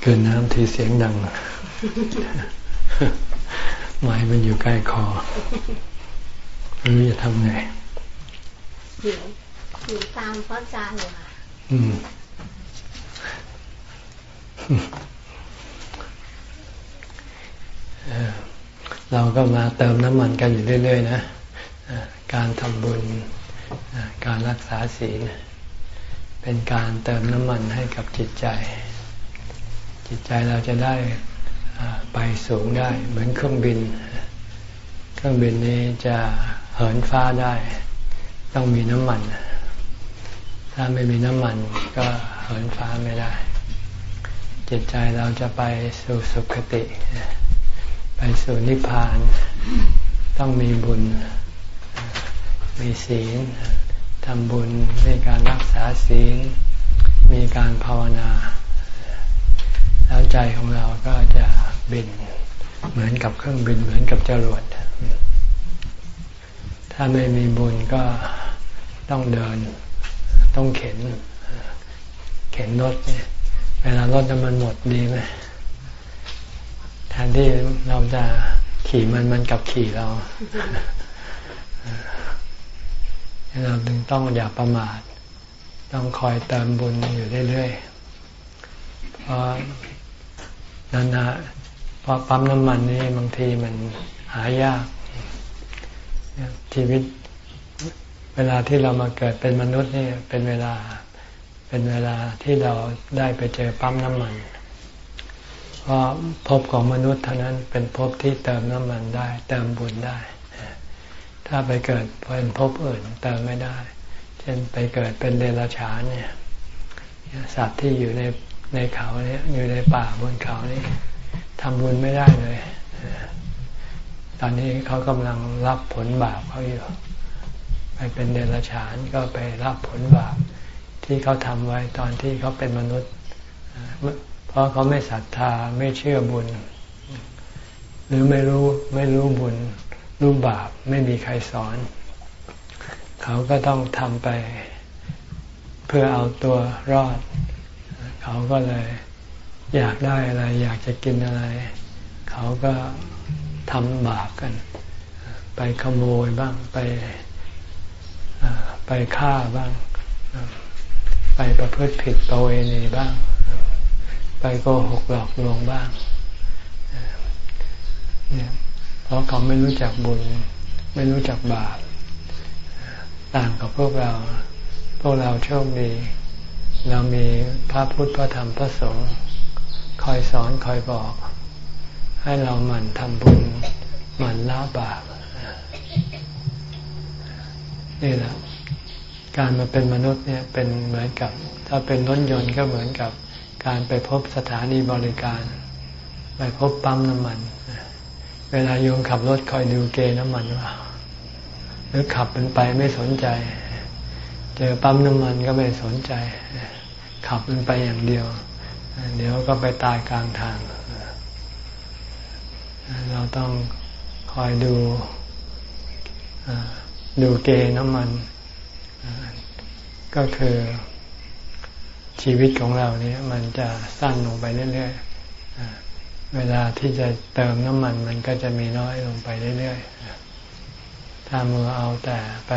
เกินน้ำทีเสียงดังไม้มันอยู่ใกล้คอไม่รู้จะทำไงอยู่อยู่ตามพระอาจารย์เลยค่ะอืมเราก็มาเติมน้ำมันกันอยู่เรื่อยๆนะ การทำบุญ การรักษาศีล เป็นการเติมน้ำมันให้กับจิตใจ จิตใจเราจะได้ไปสูงได้ เหมือนเครื่องบิน เครื่องบินนี้จะเหินฟ้าได้ ต้องมีน้ำมัน ถ้าไม่มีน้ำมันก็เหินฟ้าไม่ได้ จิตใจเราจะไปสู่สุคติ ไปสู่นิพพาน ต้องมีบุญ มีศีลทำบุญมีการรักษาศีล มีการภาวนา แล้วใจของเราก็จะบินเหมือนกับเครื่องบินเหมือนกับจรวด ถ้าไม่มีบุญก็ต้องเดิน ต้องเข็น เข็นรถเนี่ยเวลารถน้ำมันหมดดีไหมแทนที่เราจะขี่มันมันกับขี่เราเราจึงต้องอย่าประมาท ต้องคอยเติมบุญอยู่เรื่อยๆ เพราะ นานาเพราะปั๊มน้ำมันนี่บางทีมันหายาก ชีวิตเวลาที่เรามาเกิดเป็นมนุษย์นี่เป็นเวลาเป็นเวลาที่เราได้ไปเจอปั๊มน้ำมัน เพราะภพของมนุษย์เท่านั้นเป็นภพที่เติมน้ำมันได้ เติมบุญได้ ถ้าไปเกิดเป็นภพอื่นเติมไม่ได้ เช่นไปเกิดเป็นเดรัจฉานเนี่ยสัตว์ที่อยู่ใน ในเขาเนี่ยอยู่ในป่าบนเขานี่ทำบุญไม่ได้เลย ตอนนี้เขากำลังรับผลบาปเขาอยู่ ไปเป็นเดรัจฉานก็ไปรับผลบาปที่เขาทำไว้ตอนที่เขาเป็นมนุษย์ เพราะเขาไม่ศรัทธาไม่เชื่อบุญ หรือไม่รู้ไม่รู้บุญ รูปบาปไม่มีใครสอน เขาก็ต้องทำไป เพื่อเอาตัวรอด เขาก็เลยอยากได้อะไร อยากจะกินอะไร เขาก็ทำบาปกัน ไปขโมยบ้างไปไปฆ่าบ้าง ไปประพฤติผิดตัวเองบ้าง ไปโกหกหลอกลวงบ้างเนี่ยเพราะเขาไม่รู้จักบุญ ไม่รู้จักบาป ต่างกับพวกเรา พวกเราโชคดี เรามีพระพุทธพระธรรมพระสงฆ์คอยสอนคอยบอก ให้เราหมั่นทำบุญหมั่นละบาปนี่แหละการมาเป็นมนุษย์เนี่ยเป็นเหมือนกับ ถ้าเป็นรถยนต์ก็เหมือนกับการไปพบสถานีบริการ ไปพบปั๊มน้ำมัน เวลาโยมขับรถคอยดูเกน้ำมันว่าหรือขับมันไปไม่สนใจ เจอปั๊มน้ำมันก็ไม่สนใจ ขับมันไปอย่างเดียว เดี๋ยวก็ไปตายกลางทาง เราต้องคอยดูดูเกน้ำมัน ก็คือชีวิตของเราเนี่ยมันจะสั้นลงไปเรื่อยๆ เวลาที่จะเติมน้ำมันมันก็จะมีน้อยลงไปเรื่อยๆ ถ้ามือเอาแต่ไป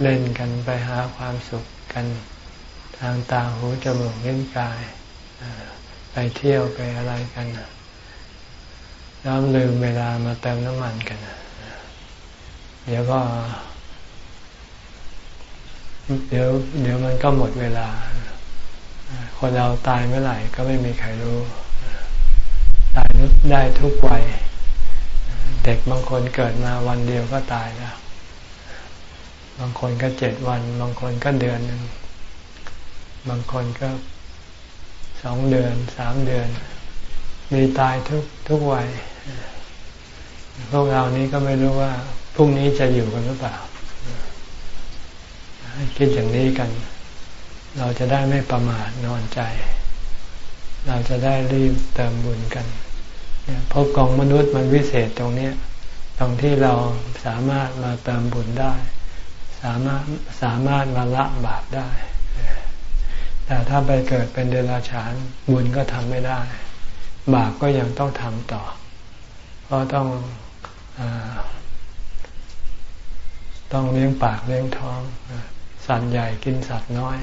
เล่นกันไปหาความสุขกัน ทางตาหูจมูกเลิ้นกาย ไปเที่ยวไปอะไรกันแล้วลืมเวลามาเติมน้ำมันกัน เดี๋ยวก็ เดี๋ยว เดี๋ยวมันก็หมดเวลา คนเราตายเมื่อไหร่ก็ไม่มีใครรู้ ตายได้ทุกวัย เด็กบางคนเกิดมาวันเดียวก็ตายแล้ว บางคนก็เจ็ดวัน บางคนก็เดือนหนึ่ง บางคนก็สองเดือนสามเดือน มีตายทุกทุกวัยพวกเรานี้ก็ไม่รู้ว่าพรุ่งนี้จะอยู่กันหรือเปล่าคิดอย่างนี้กัน เราจะได้ไม่ประมาทนอนใจ เราจะได้รีบเติมบุญกันพบกองมนุษย์มันวิเศษตรงนี้ตรงที่เราสามารถมาเติมบุญได้ สามารถสามารถมาละบาปได้ แต่ถ้าไปเกิดเป็นเดรัจฉานบุญก็ทำไม่ได้ บาปก็ยังต้องทำต่อ เพราะต้องอต้องเลี้ยงปากเลี้ยงท้อง สัตว์ใหญ่กินสัตว์น้อย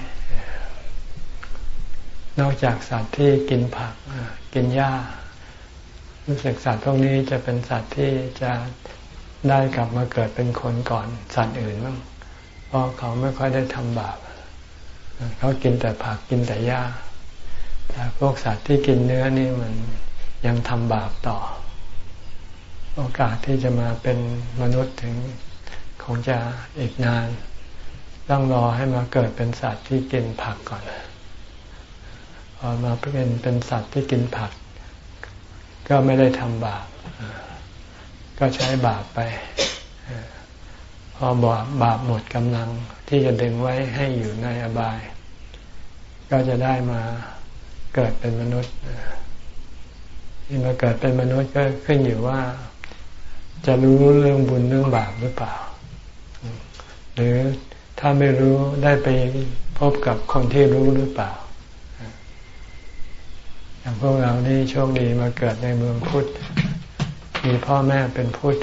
นอกจากสัตว์ที่กินผักกินหญ้า รู้สึกสัตว์พวกนี้จะเป็นสัตว์ที่จะได้กลับมาเกิดเป็นคนก่อนสัตว์อื่นบ้างเพราะเขาไม่ค่อยได้ทำบาป เขากินแต่ผักกินแต่หญ้าแต่พวกสัตว์ที่กินเนื้อนี่มันยังทำบาปต่อ โอกาสที่จะมาเป็นมนุษย์ถึงคงจะอีกนาน ต้องรอให้มาเกิดเป็นสัตว์ที่กินผักก่อนพอมาเป็นเป็นสัตว์ที่กินผัก ก็ไม่ได้ทำบาปก็ใช้บาปไป พอบาปบาปหมดกำลังที่จะดึงไว้ให้อยู่ในอบาย ก็จะได้มาเกิดเป็นมนุษย์ที่มาเกิดเป็นมนุษย์ก็ขึ้นอยู่ว่า จะรู้เรื่องบุญเรื่องบาปหรือเปล่า หรือถ้าไม่รู้ได้ไปพบกับคนที่รู้หรือเปล่าอย่างพวกเรานี่โชคดีมาเกิดในเมืองพุทธมีพ่อแม่เป็นพุทธ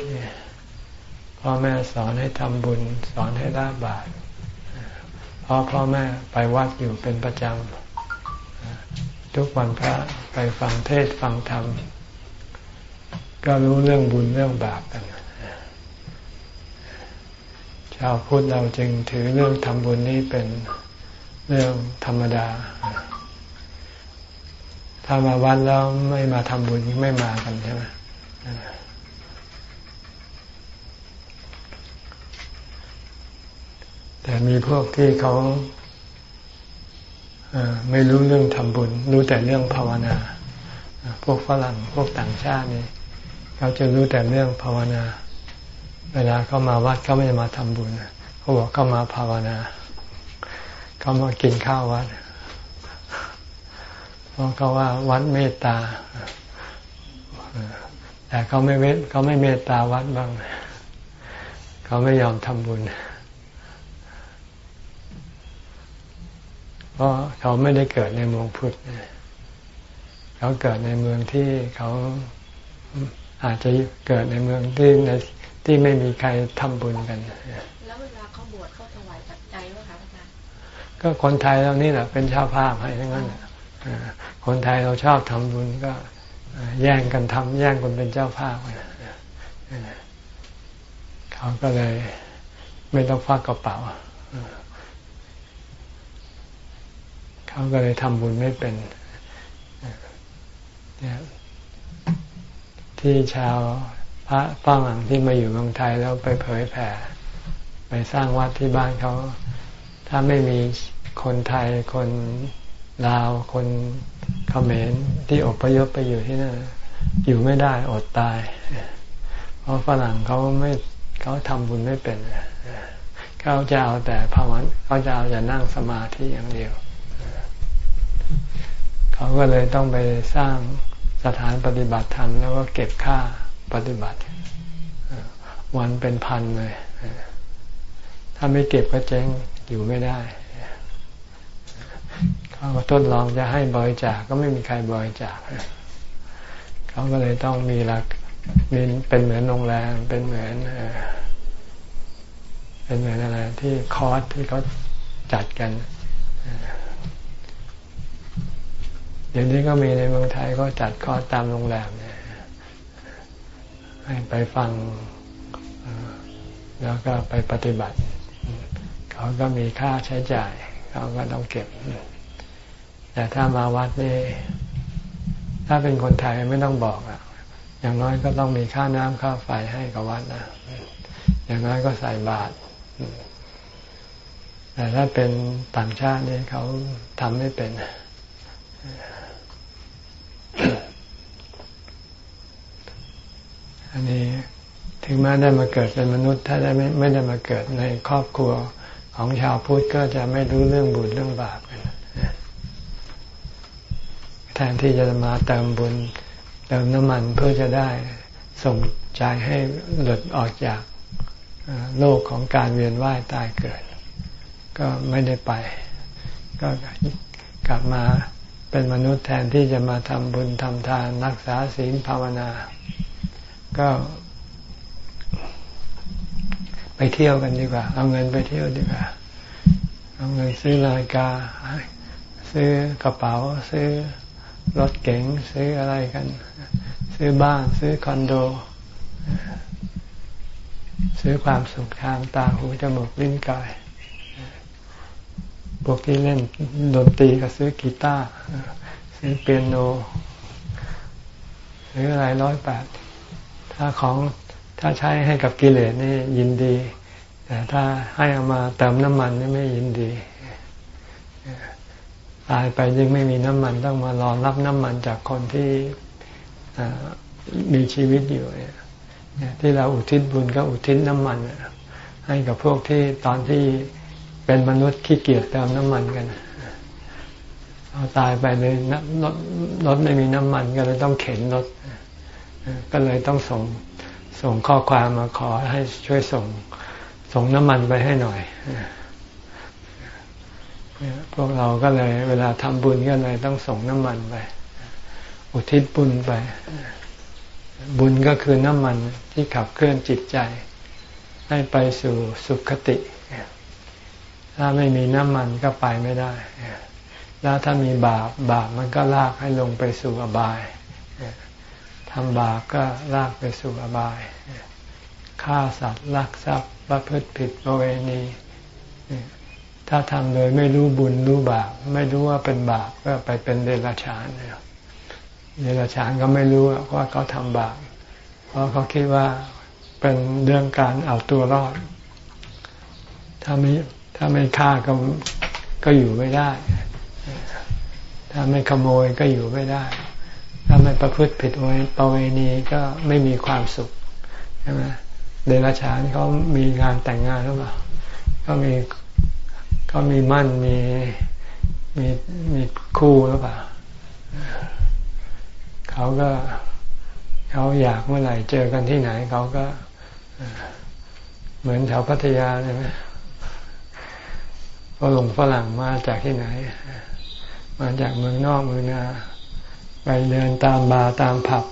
พ่อแม่สอนให้ทำบุญ สอนให้ละบาปเพราะพ่อแม่ไปวัดอยู่เป็นประจำทุกวันพระไปฟังเทศฟังธรรม ก็รู้เรื่องบุญเรื่องบาปกันชาวพุทธเราจึงถือเรื่องทำบุญนี้เป็นเรื่องธรรมดา ถ้ามาวัดแล้วไม่มาทำบุญไม่มากันใช่ไหม แต่มีพวกที่เขาไม่รู้เรื่องทำบุญ รู้แต่เรื่องภาวนา พวกฝรั่งพวกต่างชาตินี่เขาจะรู้แต่เรื่องภาวนา เวลาเขามาวัดเขาไม่ได้มาทำบุญเขาบอกเขามาภาวนาเขามากินข้าววัดเพราะเขาว่าวัดเมตตาแต่เขาไม่เวทเขาไม่เมตตาวัดบ้าง เขาไม่ยอมทำบุญ เพราะเขาไม่ได้เกิดในเมืองพุทธเขาเกิดในเมืองที่เขาอาจจะเกิดในเมืองที่ในที่ไม่มีใครทำบุญกันแล้วเวลาเขาบวชเขาถวายปัจจัยว่าคะอาจารย์ก็คนไทยเรานี่แหละเป็นชาวภาพให้ทั้งนั้นคนไทยเราชอบทำบุญก็แย่งกันทำแย่งกันเป็นเจ้าภาพเขาก็เลยไม่ต้องฟักกระเป๋า เขาก็เลยทำบุญไม่เป็นที่ชาวพระฝรั่งที่มาอยู่เมืองไทยแล้วไปเผยแผ่ ไปสร้างวัดที่บ้านเขา ถ้าไม่มีคนไทยคนลาว คนเขมรที่อพยพไปอยู่ที่นั่นอยู่ไม่ได้อดตาย เพราะฝรั่งเขาไม่เขาทำบุญไม่เป็นเขาจะเอาแต่ภาวนาเขาจะเอาแต่นั่งสมาธิอย่างเดียว เขาก็เลยต้องไปสร้างสถานปฏิบัติธรรมแล้วก็เก็บค่าปฏิบัติ วันเป็นพันเลย ถ้าไม่เก็บก็เจ๊งอยู่ไม่ได้เขาทดลองจะให้บริจาคก็ไม่มีใครบริจาคเขาก็เลยต้องมีหลักมีเป็นเหมือนโรงแรมเป็นเหมือนเป็นเหมือนอะไรที่คอร์สที่เขาจัดกัน ดี๋ยวนี้ก็มีในเมืองไทยก็จัดคอร์สตามโรงแรมเนี่ยให้ไปฟังแล้วก็ไปปฏิบัติ เขาก็มีค่าใช้จ่าย เขาก็ต้องเก็บ แต่ถ้ามาวัดนี่ถ้าเป็นคนไทยไม่ต้องบอกอะอย่างน้อยก็ต้องมีค่าน้ำค่าไฟให้กับวัดนะอย่างน้อยก็ใส่บาตรแต่ถ้าเป็นต่างชาตินี่เขาทำไม่เป็น อันนี้ถึงแม้ได้มาเกิดเป็นมนุษย์ ถ้าได้ไม่ไม่ได้มาเกิดในครอบครัวของชาวพุทธก็จะไม่รู้เรื่องบุญเรื่องบาปกันแทนที่จะมาเติมบุญเติมน้ำมันเพื่อจะได้ส่งใจให้หลุดออกจากโลกของการเวียนว่ายตายเกิด ก็ไม่ได้ไป ก็กลับมาเป็นมนุษย์แทนที่จะมาทำบุญทำทานรักษาศีลภาวนา ก็ ไปเที่ยวกันดีกว่า เอาเงินไปเที่ยวดีกว่า เอาเงินซื้อนาฬิกา ซื้อกระเป๋า ซื้อรถเก๋ง ซื้ออะไรกัน ซื้อบ้าน ซื้อคอนโด ซื้อความสุขทางตาหูจมูกลิ้นกายพวกที่เล่นดนตรีก็ซื้อกีตาร์ซื้อเปียโนซื้ออะไรร้อยแปด ถ้าของถ้าใช้ให้กับกิเลสนี่ยินดี แต่ถ้าให้เอามาเติมน้ำมันนี่ไม่ยินดีตายไปยังไม่มีน้ำมันต้องมารอรับน้ำมันจากคนที่มีชีวิตอยู่เนี่ยที่เราอุทิศบุญก็อุทิศน้ำมันให้กับพวกที่ตอนที่เป็นมนุษย์ขี้เกียจเติมน้ำมันกันเอาตายไปเลยรถรถไม่มีน้ำมันก็เลยต้องเข็นรถ ก็เลยต้องส่งส่งข้อความมาขอให้ช่วยส่งส่งน้ำมันไปให้หน่อยพวกเราก็เลยเวลาทำบุญก็เลยต้องส่งน้ำมันไป อุทิศบุญไป บุญก็คือน้ำมันที่ขับเคลื่อนจิตใจ ให้ไปสู่สุขติ ถ้าไม่มีน้ำมันก็ไปไม่ได้ แล้วถ้ามีบาปบาปมันก็ลากให้ลงไปสู่อบาย ทำบาปก็ลากไปสู่อบาย ฆ่าสัตว์ลักทรัพย์ประพฤติผิดประเวณี ถ้าทำโดยไม่รู้บุญรู้บาป ไม่รู้ว่าเป็นบาปก็ไปเป็นเดรัจฉานเดรัจฉานก็ไม่รู้ว่าเขาทำบาป เพราะเขาคิดว่าเป็นเรื่องการเอาตัวรอด ถ้าไม่ถ้าไม่ฆ่าก็ก็อยู่ไม่ได้ ถ้าไม่ขโมยก็อยู่ไม่ได้ ถ้าไม่ประพฤติผิดประเวณีก็ไม่มีความสุขใช่ไหมเดรัจฉานเขามีงานแต่งงานหรือเปล่าก็มีก็มีมั่นมีมีมีคู่หรือเปล่าเขาก็เขาอยากเมื่อไหร่เจอกันที่ไหน เขาก็เหมือนแถวพัทยาใช่ไหมฝรั่งฝรั่งมาจากที่ไหน มาจากเมืองนอกเมืองนา ไปเดินตามบาร์ตามผับ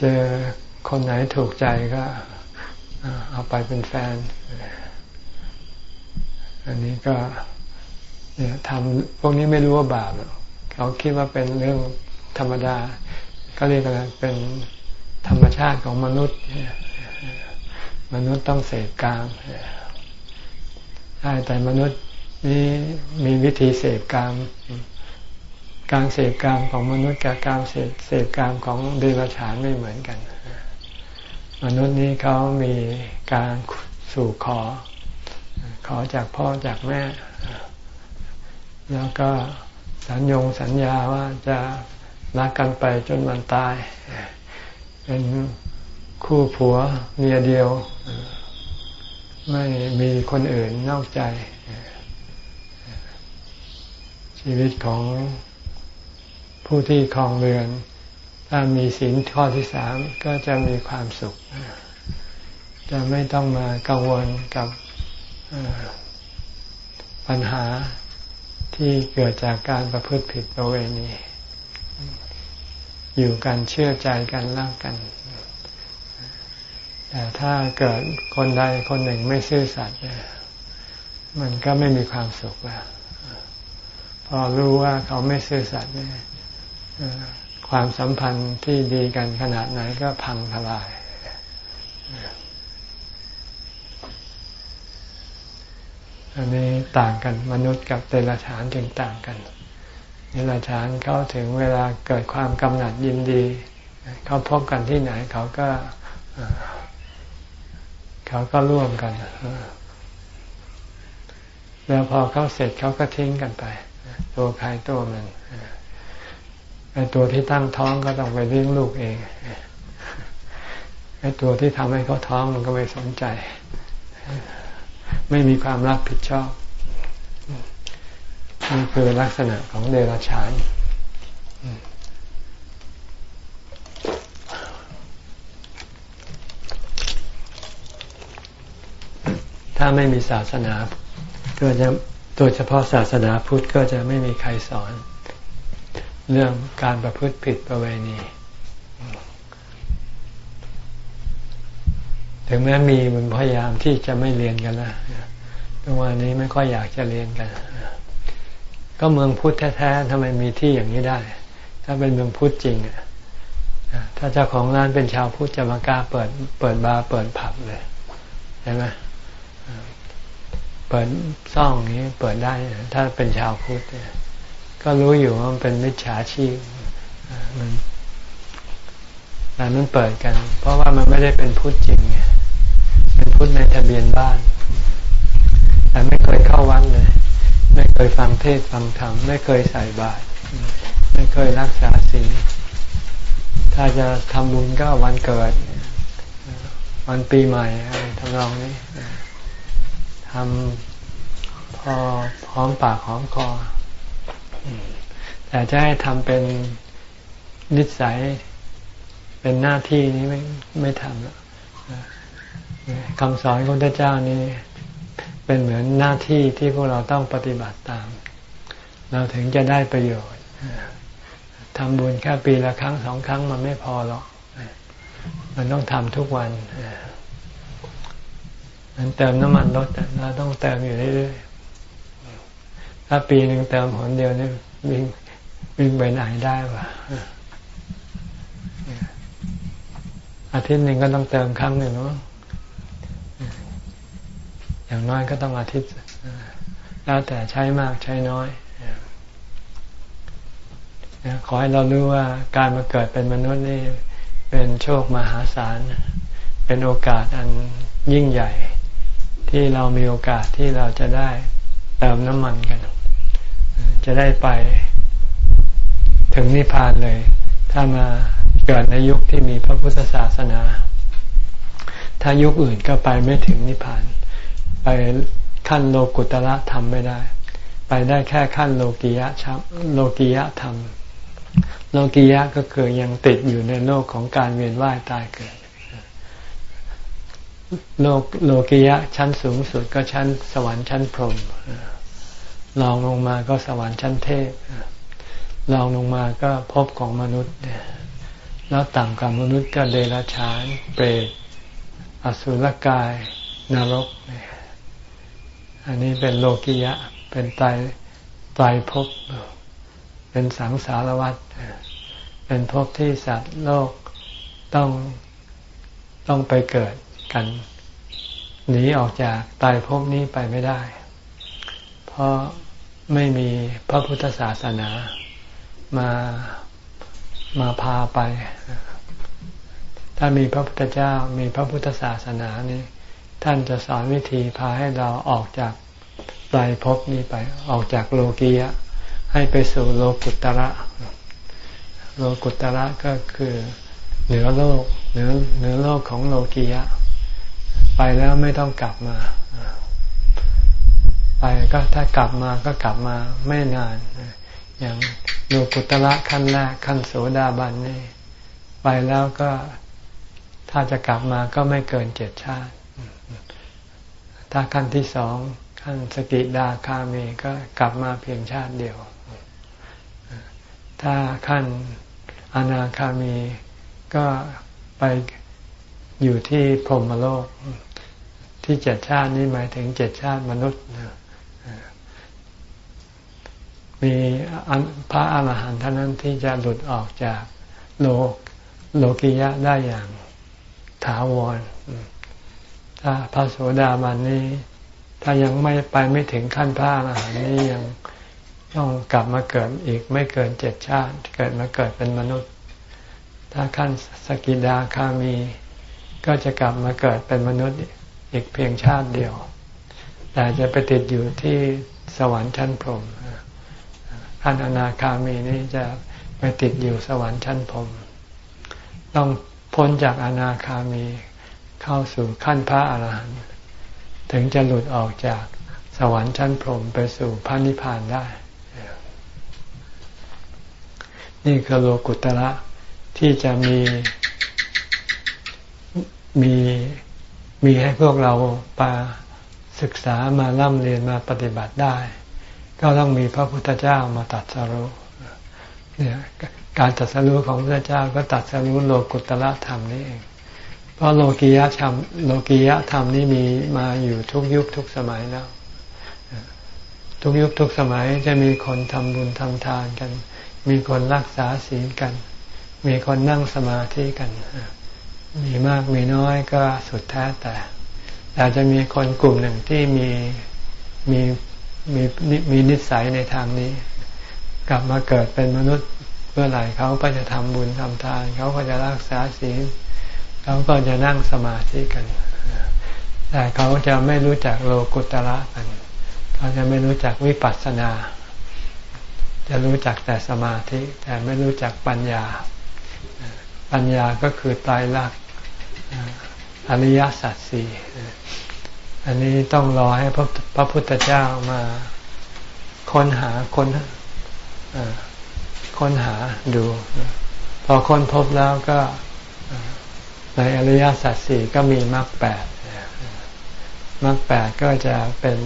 เจอคนไหนถูกใจก็เอาไปเป็นแฟน อันนี้ก็เนี่ยทำพวกนี้ไม่รู้ว่าบาปเขาคิดว่าเป็นเรื่องธรรมดา ก็เรียกกันเป็นธรรมชาติของมนุษย์ มนุษย์ต้องเสพกามใช่แต่มนุษย์นี้มีวิธีเสพกาม การเสพกามของมนุษย์กับการเสพเสพกามของเดรัจฉานไม่เหมือนกัน มนุษย์นี้เขามีการสู่ขอ ขอจากพ่อจากแม่ แล้วก็สัญญงสัญญาว่าจะรักกันไปจนวันตาย เป็นคู่ผัวเมียเดียว ไม่มีคนอื่นนอกใจ ชีวิตของ ผู้ที่คลองเรือน ถ้ามีศีลข้อที่สามก็จะมีความสุข จะไม่ต้องมากังวลกับปัญหาที่เกิดจากการประพฤติผิดประเวณี อยู่กันเชื่อใจกันรักกัน แต่ถ้าเกิดคนใดคนหนึ่งไม่ซื่อสัตย์มันก็ไม่มีความสุขแล้วพอรู้ว่าเขาไม่ซื่อสัตย์เนี่ย ความสัมพันธ์ที่ดีกันขนาดไหนก็พังทลาย อันนี้ต่างกันมนุษย์กับเดรัจฉานจึงต่างกันเดรัจฉานเขาถึงเวลาเกิดความกำหนัดยินดี เขาพบกันที่ไหนเขาก็เขาก็ร่วมกันแล้วพอเขาเสร็จเขาก็ทิ้งกันไป ตัวใครตัวมัน ไอ้ตัวที่ตั้งท้องก็ต้องไปเลี้ยงลูกเองไอ้ตัวที่ทำให้เขาท้องมันก็ไม่สนใจ ไม่มีความรับผิดชอบนี่คือลักษณะของเดรัจฉานถ้าไม่มีศาสนา ก็จะโดยเฉพาะศาสนาพุทธก็จะไม่มีใครสอน เรื่องการประพฤติผิดประเวณี ถึงแม้มีมันพยายามที่จะไม่เรียนกันนะทุกวันนี้ไม่ค่อยอยากจะเรียนกัน ก็เมืองพุทธแท้ๆทำไมมีที่อย่างนี้ได้ ถ้าเป็นเมืองพุทธจริงถ้าเจ้าของร้านเป็นชาวพุทธจะมากล้าเปิด เปิดบาร์เปิดผับเลยใช่ไหมเปิดซ่องนี้เปิดได้ ถ้าเป็นชาวพุทธเนี่ย ก็รู้อยู่ว่ามันเป็นมิจฉาชีพมันแต่มันเปิดกัน เพราะว่ามันไม่ได้เป็นพุทธจริงไงเป็นพุทธในทะเบียนบ้าน แต่ไม่เคยเข้าวัดเลย ไม่เคยฟังเทศฟังธรรม ไม่เคยใส่บาตรไม่เคยรักษาศีลถ้าจะทำบุญก็วันเกิด วันปีใหม่อะไรทำนองนี้ทำพอพร้อมปากหอมคอ แต่จะให้ทำเป็นนิสัยเป็นหน้าที่นี้ไม่ไม่ทำแล้วคำสอนของพระเจ้านี้เป็นเหมือนหน้าที่ที่พวกเราต้องปฏิบัติตาม เราถึงจะได้ประโยชน์ทำบุญแค่ปีละครั้งสองครั้งมันไม่พอหรอก มันต้องทำทุกวันมันเติมน้ำมันรถเราต้องเติมอยู่เรื่อยๆ ถ้าปีหนึ่งเติมหนเดียวนี่วิ่งวิ่งไปไหนได้วะอาทิตย์หนึ่งก็ต้องเติมครั้งหนึ่งเนาะอย่างน้อยก็ต้องอาทิตย์ แล้วแต่ใช้มากใช้น้อยขอให้เรารู้ว่าการมาเกิดเป็นมนุษย์นี่เป็นโชคมหาศาล เป็นโอกาสอันยิ่งใหญ่ ที่เรามีโอกาสที่เราจะได้เติมน้ำมันกัน จะได้ไปถึงนิพพานเลย ถ้ามาเกิดในยุคที่มีพระพุทธศาสนา ถ้ายุคอื่นก็ไปไม่ถึงนิพพาน ไปขั้นโลกุตละธรรมไม่ได้ ไปได้แค่ขั้นโลกียะชัโลกียะธรรม โลกียะก็คือยังติดอยู่ในโลกของการเวียนว่ายตายเกิด โลกโลกียะชั้นสูงสุดก็ชั้นสวรรค์ชั้นพรหม ลองลงมาก็สวรรค์ชั้นเทพลองลงมาก็พบของมนุษย์แล้วต่ำกว่ามนุษย์ก็เดรัจฉาน เปรตอสุรกาย นรก อันนี้เป็นโลกียะ เป็นไตไตภพเป็นสังสารวัฏเป็นภพที่สัตว์โลกต้องต้องไปเกิดกัน หนีออกจากตายภพนี้ไปไม่ได้ เพราะไม่มีพระพุทธศาสนามามาพาไป ถ้ามีพระพุทธเจ้ามีพระพุทธศาสนานี้ท่านจะสอนวิธีพาให้เราออกจากไตรภพนี้ไป ออกจากโลกียะ ให้ไปสู่โลกุตระ โลกุตระก็คือเหนือโลกเหนือเหนือโลกของโลกียะ ไปแล้วไม่ต้องกลับมา ไปก็ถ้ากลับมาก็กลับมาไม่นาน อย่างโลกุตระขั้นแรกขั้นโสดาบันนี่ไปแล้วก็ถ้าจะกลับมาก็ไม่เกินเจ็ดชาติ ถ้าขั้นที่สองขั้นสกิดาคามีก็กลับมาเพียงชาติเดียว ถ้าขั้นอนาคามีก็ไปอยู่ที่พรหมโลก ที่เจ็ดชาตินี้หมายถึงเจ็ดชาติมนุษย์ มีพระอาหารหันต์เท่านั้นที่จะหลุดออกจากโลกโลกิยะได้อย่างถาวร ถ้าพระโสดาบันนี้ ถ้ายังไม่ไปไม่ถึงขั้นพระอรหันต์นี้ยังต้องกลับมาเกิดอีกไม่เกินเจ็ดชาติ เกิดมาเกิดเป็นมนุษย์ ถ้าขั้นสกิดาคามี ก็จะกลับมาเกิดเป็นมนุษย์อีกเพียงชาติเดียว แต่จะไปติดอยู่ที่สวรรค์ชั้นพรหม ขั้นอนาคามีนี้จะไปติดอยู่สวรรค์ชั้นพรมต้องพ้นจากอนาคามีเข้าสู่ขั้นพระอรหันต์ถึงจะหลุดออกจากสวรรค์ชั้นพรมไปสู่พระนิพพานได้ นี่คือโลกุตระที่จะมีมีมีให้พวกเราปาศึกษามาล่ำเรียนมาปฏิบัติได้ ก็ต้องมีพระพุทธเจ้ามาตัดสรู้เนี่ยการตัดสรู้ของพระเจ้าก็ตัดสรู้โลกุตละธรรมนี่เอง เพราะโลกียะธรรมโลกียะธรรมนี่มีมาอยู่ทุกยุคทุกสมัยแล้ว ทุกยุคทุกสมัยจะมีคนทำบุญทำทานกัน มีคนรักษาศีลกัน มีคนนั่งสมาธิกัน มีมากมีน้อยก็สุดแท้แต่อาจจะมีคนกลุ่มหนึ่งที่มีมี มีมีนิสัยในทางนี้ กลับมาเกิดเป็นมนุษย์เมื่อไหร่เขาก็จะทำบุญทำทานเขาก็จะรักษาศีลเขาก็จะนั่งสมาธิกัน แต่เขาจะไม่รู้จักโลกุตระกัน เขาจะไม่รู้จักวิปัสสนา จะรู้จักแต่สมาธิ แต่ไม่รู้จักปัญญา ปัญญาก็คือตายรักอริยสัจสี่ อันนี้ต้องรอให้พระพระพุทธเจ้ามาค้นหาค้นค้นหาดู พอค้นพบแล้วก็ในอริยสัจสี่ก็มีมรรคแปดมรรคแปดก็จะเป็น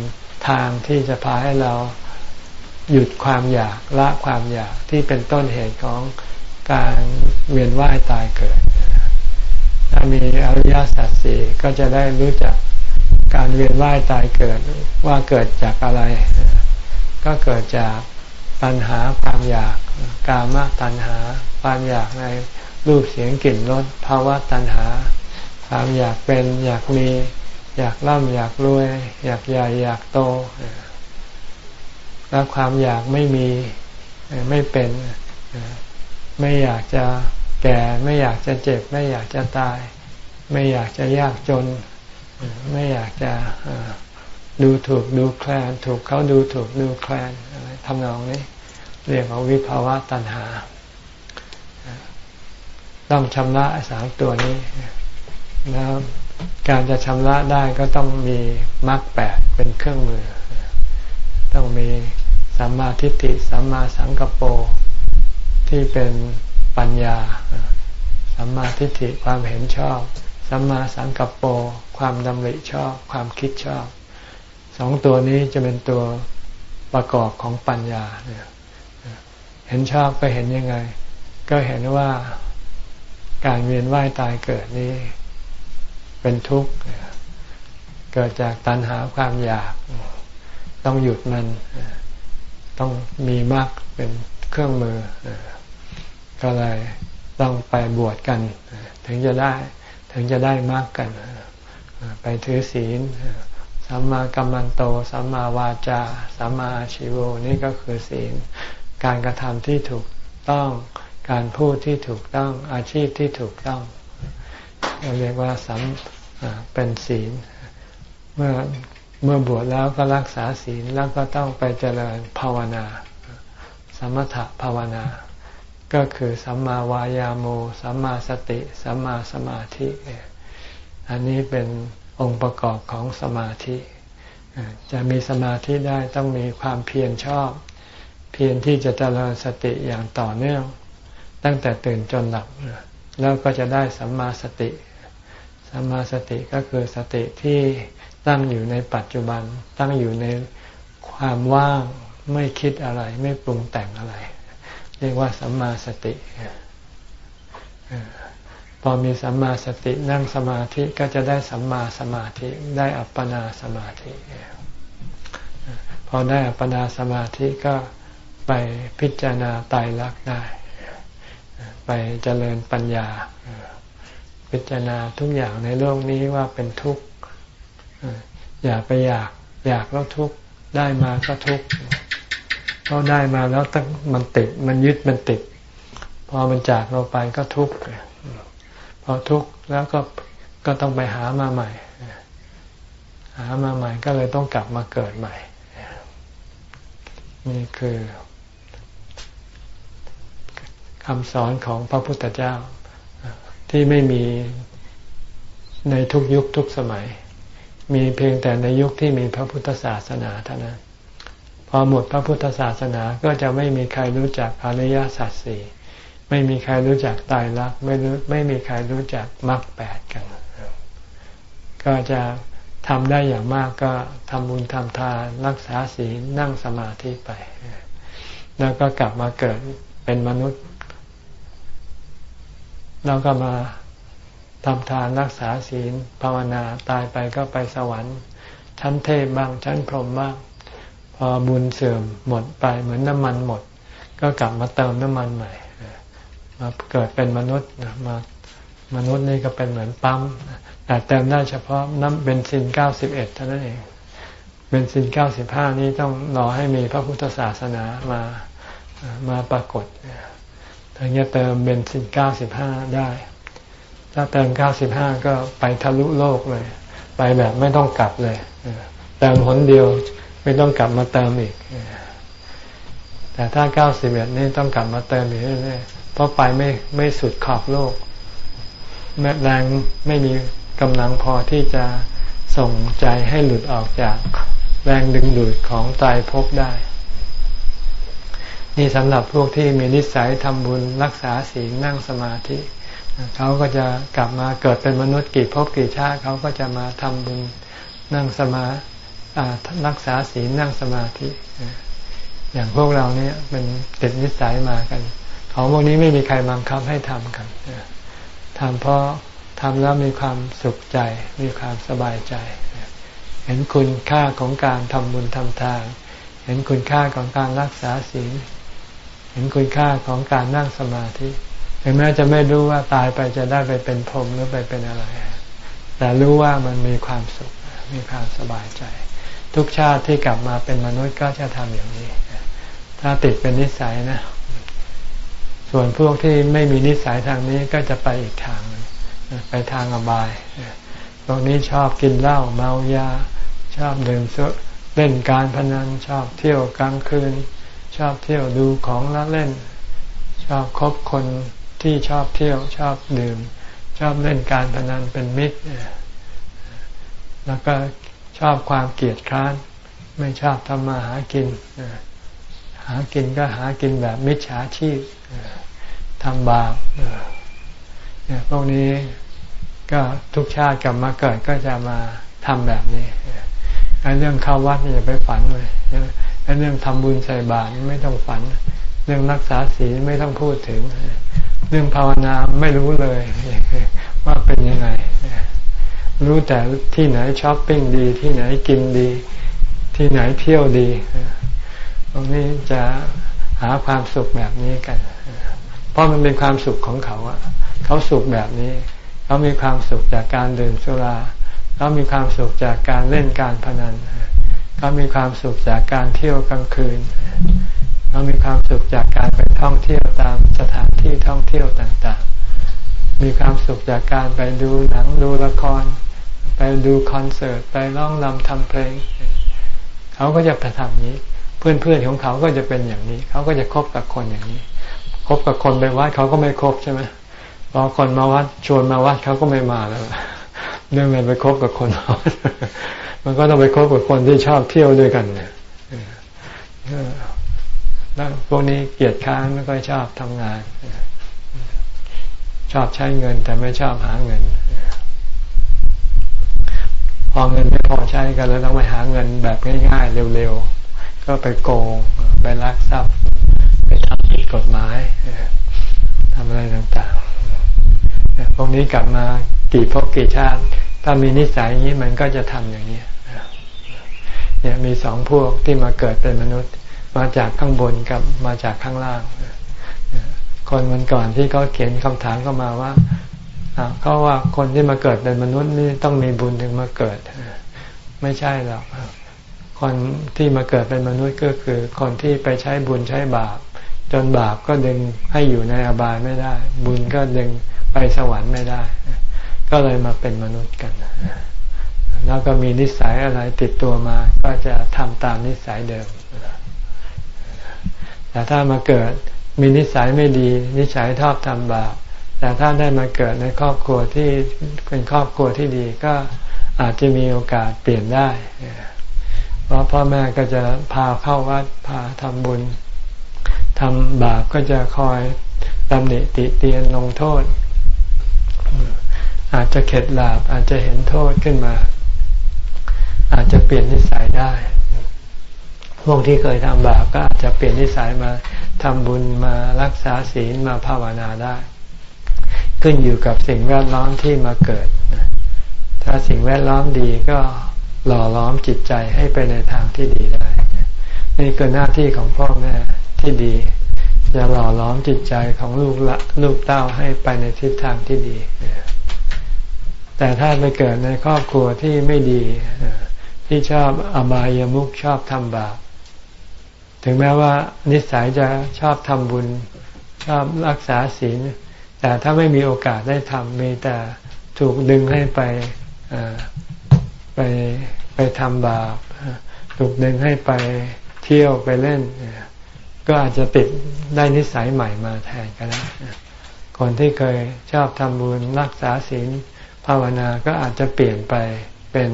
ทางที่จะพาให้เราหยุดความอยากละความอยากที่เป็นต้นเหตุของการเวียนว่ายตายเกิด ถ้ามีอริยสัจสี่ก็จะได้รู้จัก การเวียนว่ายตายเกิดว่าเกิดจากอะไร ก็เกิดจากตัณหาความอยากกามตัณหาความอยากในรูปเสียงกลิ่นรสภาวะตัณหา ความอยากเป็นอยากมี อยากร่ำอยากรวย อยากใหญ่อยากโต แล้วความอยากไม่มีไม่เป็นไม่อยากจะแก่ไม่อยากจะเจ็บ ไม่อยากจะตาย ไม่อยากจะยากจน ไม่อยากจะดูถูกดูแคลน ถูกเขาดูถูกดูแคลนอะไรทำนองนี้ เรียกว่าวิภาวะตัณหา ต้องชำระสามตัวนี้แล้วการจะชำระได้ก็ต้องมีมรรคแปดเป็นเครื่องมือ ต้องมีสัมมาทิฏฐิสัมมาสังกปรที่เป็นปัญญาสัมมาทิฏฐิความเห็นชอบ สัมมาสังกัปโปความดำริชอบ ความคิดชอบสองตัวนี้จะเป็นตัวประกอบของปัญญาเนี่ยเห็นชอบก็เห็นยังไง ก็เห็นว่าการเวียนว่ายตายเกิดนี้ เป็นทุกข์เกิดจากตัณหาความอยาก ต้องหยุดมัน ต้องมีมรรคเป็นเครื่องมือ ก็เลยต้องไปบวชกัน ถึงจะได้ ถึงจะได้มากกัน ไปถือศีลสัมมากัมมันโต สัมมาวาจา สัมมาชิโวนี่ก็คือศีล การกระทำที่ถูกต้อง การพูดที่ถูกต้อง อาชีพที่ถูกต้อง เราเรียกว่าสัมเป็นศีล เมื่อเมื่อบวชแล้วก็รักษาศีลแล้วก็ต้องไปเจริญภาวนา สมถภาวนา ก็คือสัมมาวายาโมสัมมาสติสัมมาสมาธิ อันนี้เป็นองค์ประกอบของสมาธิ จะมีสมาธิได้ต้องมีความเพียรชอบ เพียรที่จะเจริญสติอย่างต่อเนื่อง ตั้งแต่ตื่นจนหลับ แล้วก็จะได้สัมมาสติ สัมมาสติก็คือสติที่ตั้งอยู่ในปัจจุบัน ตั้งอยู่ในความว่างไม่คิดอะไรไม่ปรุงแต่งอะไร เรียกว่าสัมมาสติพอมีสัมมาสตินั่งสมาธิก็จะได้สัมมาสมาธิได้อัปปนาสมาธิ พอได้อัปปนาสมาธิก็ไปพิจารณาตายรักได้ ไปเจริญปัญญา พิจารณาทุกอย่างในโลกนี้ว่าเป็นทุกข์อย่าไปอยากอยากแล้วทุกข์ได้มาก็ทุกข์ เราได้มาแล้วตั้งมันติด มันยึดมันติด พอมันจากเราไปก็ทุกข์พอทุกข์แล้วก็ก็ต้องไปหามาใหม่ หามาใหม่ก็เลยต้องกลับมาเกิดใหม่ นี่คือคำสอนของพระพุทธเจ้า ที่ไม่มีในทุกยุคทุกสมัย มีเพียงแต่ในยุคที่มีพระพุทธศาสนาเท่านั้น อหมดพระพุทธศาสนาก็จะไม่มีใครรู้จักอริยสัจสี่ไม่มีใครรู้จักตายรักไม่รู้ไม่มีใครรู้จักมรรคแปดกัน ก็จะทำได้อย่างมากก็ทำบุญทำทานรักษาศีลนั่งสมาธิไป แล้วก็กลับมาเกิดเป็นมนุษย์ แล้วก็มาทำทานรักษาศีลภาวนาตายไปก็ไปสวรรค์ ชั้นเทพบ้างชั้นพรหมบ้าง พอบุญเสื่อมหมดไปเหมือนน้ำมันหมด ก็กลับมาเติมน้ำมันใหม่มาเกิดเป็นมนุษย์มามนุษย์นี่ก็เป็นเหมือนปั๊มแต่เติมได้เฉพาะน้ำเบนซินเก้าสิบเอ็ดเท่านั้นเองเบนซินเก้าสิบห้านี้ต้องรอให้มีพระพุทธศาสนามามาปรากฏถึงจะเติมเบนซินเก้าสิบห้าได้ ถ้าเติมเก้าสิบห้าก็ไปทะลุโลกเลย ไปแบบไม่ต้องกลับเลยเติมหนเดียว ไม่ต้องกลับมาเติมอีก แต่ถ้าเก้าสิบเอ็ดนี่ต้องกลับมาเติมอีกเรื่อยๆเพราะไปไม่ไม่สุดขอบโลกแม้แรงไม่มีกำลังพอที่จะส่งใจให้หลุดออกจากแรงดึงดูดของใจพบได้ นี่สำหรับพวกที่มีนิสัยทำบุญรักษาศีลนั่งสมาธิเขาก็จะกลับมาเกิดเป็นมนุษย์กี่ภพกี่ชาติเขาก็จะมาทำบุญนั่งสมา รักษาศีลนั่งสมาธิ อย่างพวกเราเนี่ยเป็นติดนิสัยมากัน ของพวกนี้ไม่มีใครบังคับให้ทำกันทำเพราะทำแล้วมีความสุขใจ มีความสบายใจ เห็นคุณค่าของการทำบุญทำทาน เห็นคุณค่าของการรักษาศีล เห็นคุณค่าของการนั่งสมาธิถึงแม้จะไม่รู้ว่าตายไปจะได้ไปเป็นพรหมหรือไปเป็นอะไร แต่รู้ว่ามันมีความสุข มีความสบายใจ ทุกชาติที่กลับมาเป็นมนุษย์ก็จะทำอย่างนี้ ถ้าติดเป็นนิสัยนะ ส่วนพวกที่ไม่มีนิสัยทางนี้ก็จะไปอีกทาง ไปทางอบายพวกนี้ชอบกินเหล้าเมายา ชอบดื่มสุเล่นการพนันชอบเที่ยวกลางคืน ชอบเที่ยวดูของละเล่น ชอบคบคนที่ชอบเที่ยวชอบดื่ม ชอบเล่นการพนันเป็นมิตรแล้วก็ อบความเกียดคร้าน ไม่ชอบทำมาหากิน หากินก็หากินแบบมิจฉาชีพทำบาปเนี่ยพวกนี้ก็ทุกชาติกลับมาเกิดก็จะมาทำแบบนี้ไอ้เรื่องเข้าวัดอย่าไปฝันเลยไอ้เรื่องทำบุญใส่บาตรไม่ต้องฝัน เรื่องรักษาศีลไม่ต้องพูดถึง เรื่องภาวนาไม่รู้เลยว่าเป็นยังไง รู้แต่ที่ไหนช้อปปิ้งดี ที่ไหนกินดี ที่ไหนเที่ยวดีตรงนี้จะหาความสุขแบบนี้กัน เพราะมันเป็นความสุขของเขาอะเขาสุขแบบนี้ เขามีความสุขจากการดื่มสุราเขามีความสุขจากการเล่นการพนันเขามีความสุขจากการเที่ยวกลางคืนเขามีความสุขจากการไปท่องเที่ยวตามสถานที่ท่องเที่ยวต่างๆ มีความสุขจากการไปดูหนังดูละคร ไปดูคอนเสิร์ตไปร้องรำทำเพลง เขาก็จะไปทำนี้ เพื่อนๆของเขาก็จะเป็นอย่างนี้ เขาก็จะคบกับคนอย่างนี้คบกับคนไปวัดเขาก็ไม่คบใช่ไหมพอคนมาวัดชวนมาวัดเขาก็ไม่มาแล้วเรื่องอะไรไปคบกับคนมันก็ต้องไปคบกับคนที่ชอบเที่ยวด้วยกันเนี่ยแล้วพวกนี้เกียดค้านไม่ค่อยชอบทำงาน ชอบใช้เงินแต่ไม่ชอบหาเงิน พอเงินไม่พอใช้กันแล้วต้องไปหาเงินแบบง่ายๆเร็วๆ ก็ไปโกงไปลักทรัพย์ ไปทำผิดกฎหมายทำอะไรต่างๆพวกนี้กลับมากี่พบกี่ชาติ ถ้ามีนิสัยอย่างนี้มันก็จะทำอย่างนี้เนี่ยมีสองพวกที่มาเกิดเป็นมนุษย์ มาจากข้างบนกับมาจากข้างล่าง คนมันก่อนที่เขาเขียนคำถามเข้ามาว่าเขาว่าคนที่มาเกิดเป็นมนุษย์นี่ต้องมีบุญถึงมาเกิด ไม่ใช่หรอกคนที่มาเกิดเป็นมนุษย์ก็คือ คนที่ไปใช้บุญใช้บาป จนบาปก็ดึงให้อยู่ในอบายไม่ได้ บุญก็ดึงไปสวรรค์ไม่ได้ ก็เลยมาเป็นมนุษย์กันแล้วก็มีนิสัยอะไรติดตัวมา ก็จะทำตามนิสัยเดิมแต่ถ้ามาเกิด มีนิสัยไม่ดี นิสัยชอบทำบาปแต่ถ้าได้มาเกิดในครอบครัวที่เป็นครอบครัวที่ดีก็อาจจะมีโอกาสเปลี่ยนได้ เพราะพ่อแม่ก็จะพาเข้าวัดพาทำบุญทำบาปก็จะคอยตำหนิติเตียนลงโทษ อาจจะเข็ดหลาบอาจจะเห็นโทษขึ้นมา อาจจะเปลี่ยนนิสัยได้ พวกที่เคยทำบาปก็อาจจะเปลี่ยนนิสัยมาทำบุญมารักษาศีลมาภาวนาได้ ขึ้นอยู่กับสิ่งแวดล้อมที่มาเกิด ถ้าสิ่งแวดล้อมดีก็หล่อล้อมจิตใจให้ไปในทางที่ดีได้ นี่คือหน้าที่ของพ่อแม่ที่ดีจะหล่อล้อมจิตใจของลูกละลูกเต้าให้ไปในทิศทางที่ดี แต่ถ้าไปเกิดในครอบครัวที่ไม่ดีที่ชอบอบายามุขชอบทำบาป ถึงแม้ว่านิสัยจะชอบทำบุญ ชอบรักษาศีล แต่ถ้าไม่มีโอกาสได้ทำมีแต่ถูกดึงให้ไปไปไปทำบาป ถูกดึงให้ไปเที่ยวไปเล่น ก็อาจจะติดได้นิสัยใหม่มาแทนก็ได้คนที่เคยชอบทำบุญรักษาศีลภาวนาก็อาจจะเปลี่ยนไปเป็น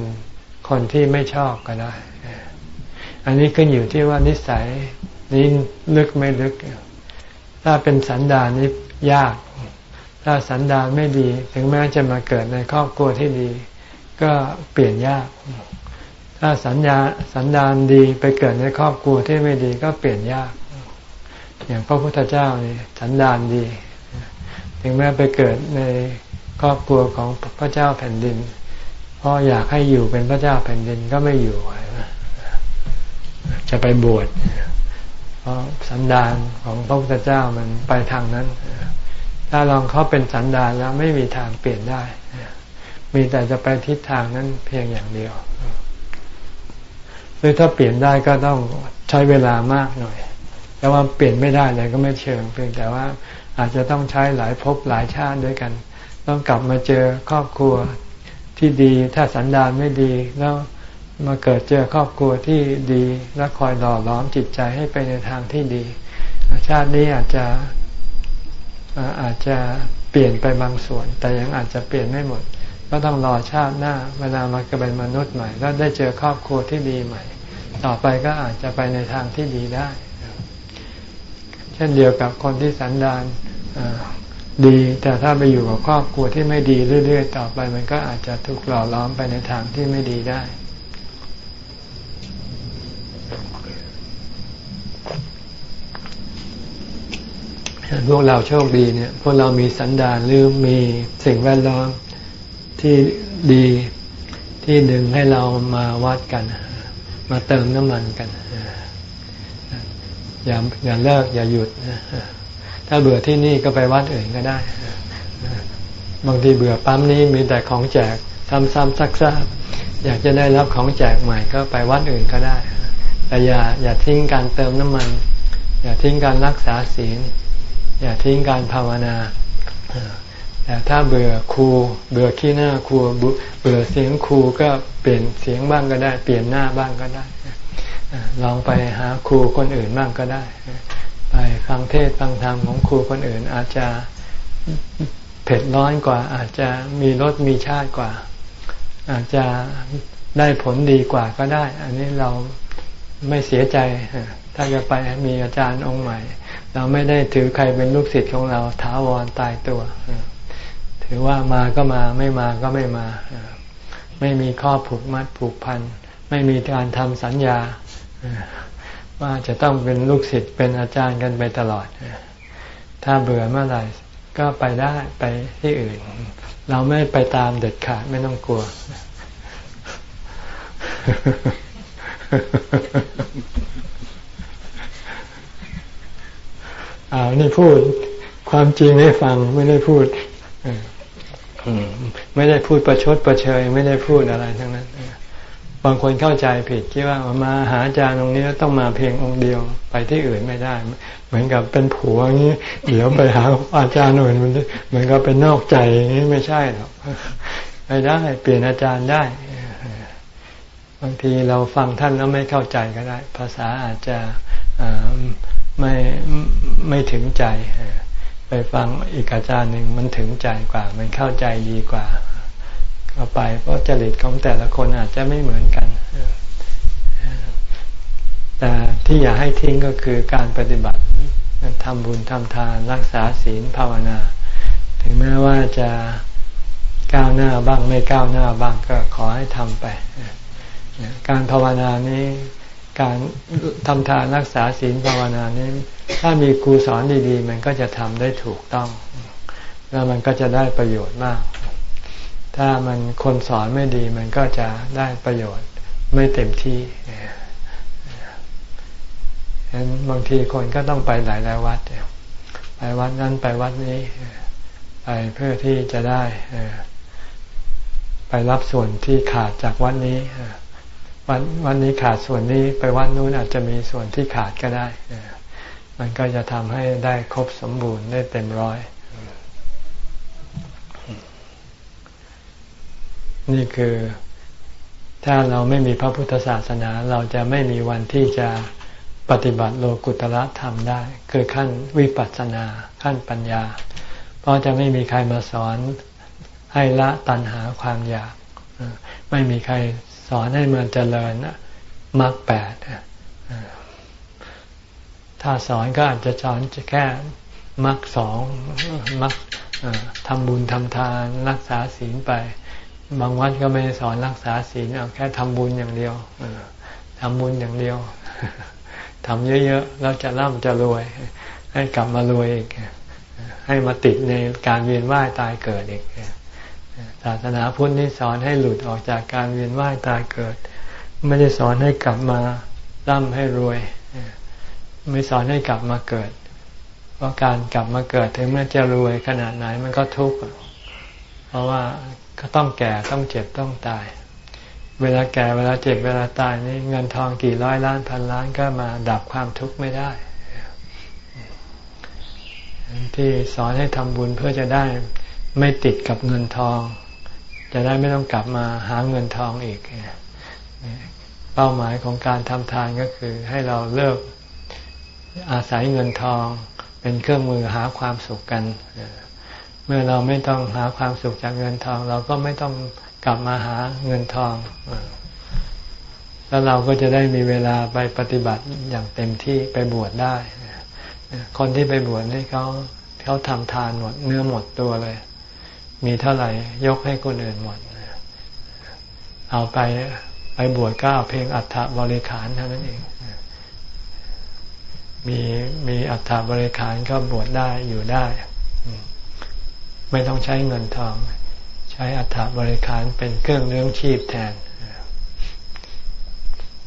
คนที่ไม่ชอบก็ได้ อันนี้ขึ้นอยู่ที่ว่านิสัยนี้ลึกไม่ลึก ถ้าเป็นสันดานนี้ยาก ถ้าสันดานไม่ดี ถึงแม้จะมาเกิดในครอบครัวที่ดี ก็เปลี่ยนยาก ถ้าสัญญาสันดานดีไปเกิดในครอบครัวที่ไม่ดีก็เปลี่ยนยาก อย่างพระพุทธเจ้านี่สันดานดี ถึงแม้ไปเกิดในครอบครัวของพระเจ้าแผ่นดิน เพราะอยากให้อยู่เป็นพระเจ้าแผ่นดินก็ไม่อยู่ จะไปบวชเพราะสันดานของพระพุทธเจ้ามันไปทางนั้น ถ้าลองเขาเป็นสันดานแล้วไม่มีทางเปลี่ยนได้ มีแต่จะไปทิศทางนั้นเพียงอย่างเดียวหรือถ้าเปลี่ยนได้ก็ต้องใช้เวลามากหน่อย แต่ว่าเปลี่ยนไม่ได้เลยก็ไม่เชิง เพียงแต่ว่าอาจจะต้องใช้หลายภพหลายชาติด้วยกัน ต้องกลับมาเจอครอบครัวที่ดี ถ้าสันดานไม่ดีแล้ว มาเกิดเจอครอบครัวที่ดีและคอยหล่อล้อมจิตใจให้ไปในทางที่ดี ชาตินี้อาจจะอาจจะเปลี่ยนไปบางส่วน แต่ยังอาจจะเปลี่ยนไม่หมด ก็ต้องรอชาติหน้า เวลามาเกิดเป็นมนุษย์ใหม่ แล้วได้เจอครอบครัวที่ดีใหม่ ต่อไปก็อาจจะไปในทางที่ดีได้ เช่นเดียวกับคนที่สันดานดี แต่ถ้าไปอยู่กับครอบครัวที่ไม่ดีเรื่อย ๆ ต่อไป มันก็อาจจะถูกหล่อล้อมไปในทางที่ไม่ดีได้ พวกเราโชคดีเนี่ย พวกเรามีสันดานหรือมีสิ่งแวดล้อมที่ดีที่ดึงให้เรามาวัดกัน มาเติมน้ำมันกัน อย่าอย่าเลิกอย่าหยุด ถ้าเบื่อที่นี่ก็ไปวัดอื่นก็ได้ บางทีเบื่อปั๊มนี้มีแต่ของแจกซ้ำๆซักๆอยากจะได้รับของแจกใหม่ก็ไปวัดอื่นก็ได้ แต่อย่าอย่าทิ้งการเติมน้ำมัน อย่าทิ้งการรักษาศีล อย่าทิ้งการภาวนาแต่ถ้าเบื่อครูเบื่อขี้หน้าครูเบื่อเสียงครูก็เปลี่ยนเสียงบ้างก็ได้ เปลี่ยนหน้าบ้างก็ได้ลองไปหาครูคนอื่นบ้างก็ได้ ไปฟังเทศฟังธรรมของครูคนอื่น อาจจะเผ็ดร้อนกว่า อาจจะมีรสมีชาติกว่า อาจจะได้ผลดีกว่าก็ได้ อันนี้เราไม่เสียใจ ถ้าจะไปมีอาจารย์องค์ใหม่ เราไม่ได้ถือใครเป็นลูกศิษย์ของเราถาวรตายตัว ถือว่ามาก็มาไม่มาก็ไม่มา ไม่มีข้อผูกมัดผูกพัน ไม่มีการทำสัญญา ว่าจะต้องเป็นลูกศิษย์เป็นอาจารย์กันไปตลอด ถ้าเบื่อเมื่อไหร่ก็ไปได้ไปที่อื่น เราไม่ไปตามเด็ดขาดไม่ต้องกลัว อ่านี่พูดความจริงให้ฟังไม่ได้พูดไม่ได้พูดประชดประเชย ไม่ได้พูดอะไรทั้งนั้นบางคนเข้าใจผิดคิดว่ามาหาอาจารย์ตรงนี้ต้องมาเพียงองค์เดียวไปที่อื่นไม่ได้ เหมือนกับเป็นผัวอย่างนี้ เดี๋ยวไปหาอาจารย์อื่นมันเหมือนกับเป็นนอกใจอย่างนี้ไม่ใช่หรอกไม่ได้ เปลี่ยนอาจารย์ได้ บางทีเราฟังท่านแล้วไม่เข้าใจก็ได้ ภาษาอาจจะ ไม่ไม่ถึงใจ ไปฟังอีกอาจารย์หนึ่งมันถึงใจกว่า มันเข้าใจดีกว่า ก็ไป เพราะจริตของแต่ละคนอาจจะไม่เหมือนกันแต่ที่อยากให้ทิ้งก็คือการปฏิบัติทำบุญทำทานรักษาศีลภาวนา ถึงแม้ว่าจะก้าวหน้าบ้างไม่ก้าวหน้าบ้างก็ขอให้ทำไป การภาวนานี้ การทำทานรักษาศีลภาวนานี้ ถ้ามีครูสอนดีๆ มันก็จะทำได้ถูกต้อง แล้วมันก็จะได้ประโยชน์มาก ถ้ามันคนสอนไม่ดีมันก็จะได้ประโยชน์ไม่เต็มที่ฉะนั้นบางทีคนก็ต้องไปหลายหลายวัด ไปวัดนั้นไปวัดนี้ ไปเพื่อที่จะได้ไปรับส่วนที่ขาดจากวัดนี้ วันวันนี้ขาดส่วนนี้ไปวัดนู้นอาจจะมีส่วนที่ขาดก็ได้ มันก็จะทำให้ได้ครบสมบูรณ์ได้เต็มร้อย นี่คือถ้าเราไม่มีพระพุทธศาสนา เราจะไม่มีวันที่จะปฏิบัติโลกุตละธรรมได้ คือขั้นวิปัสสนาขั้นปัญญา เพราะจะไม่มีใครมาสอนให้ละตัณหาความอยาก ไม่มีใคร สอนให้มันเจริญมรรคแปดถ้าสอนก็อาจจะสอนแค่มรรคสองมรรคทำบุญทำทานรักษาศีลไป บางวัดก็ไม่สอนรักษาศีลเอาแค่ทำบุญอย่างเดียวทำบุญอย่างเดียวทำเยอะๆแล้วจะร่ำจะรวย ให้กลับมารวยอีกให้มาติดในการเวียนว่ายตายเกิดอีก ศาสนาพุทธนี่สอนให้หลุดออกจากการเวียนว่ายตายเกิด ไม่ได้สอนให้กลับมาร่ำให้รวย ไม่สอนให้กลับมาเกิด เพราะการกลับมาเกิดถึงแม้จะรวยขนาดไหนมันก็ทุกข์เพราะว่าก็ต้องแก่ต้องเจ็บต้องตาย เวลาแก่เวลาเจ็บเวลาตายนี่เงินทองกี่ร้อยล้านพันล้านก็มาดับความทุกข์ไม่ได้ที่สอนให้ทำบุญเพื่อจะได้ไม่ติดกับเงินทอง จะได้ไม่ต้องกลับมาหาเงินทองอีก เป้าหมายของการทำทานก็คือให้เราเลิกอาศัยเงินทอง เป็นเครื่องมือหาความสุขกัน เมื่อเราไม่ต้องหาความสุขจากเงินทอง เราก็ไม่ต้องกลับมาหาเงินทอง แล้วเราก็จะได้มีเวลาไปปฏิบัติอย่างเต็มที่ไปบวชได้ คนที่ไปบวชนี่เขาเขาทำทานหมดเนื้อหมดตัวเลย มีเท่าไหร่ยกให้คนอื่นหมด เอาไปไปบวชก็เอาเพียงอัฐบริขารเท่านั้นเอง มีมีอัฐบริขารก็บวชได้อยู่ได้ ไม่ต้องใช้เงินทอง ใช้อัฐบริขารเป็นเครื่องเลี้ยงชีพแทน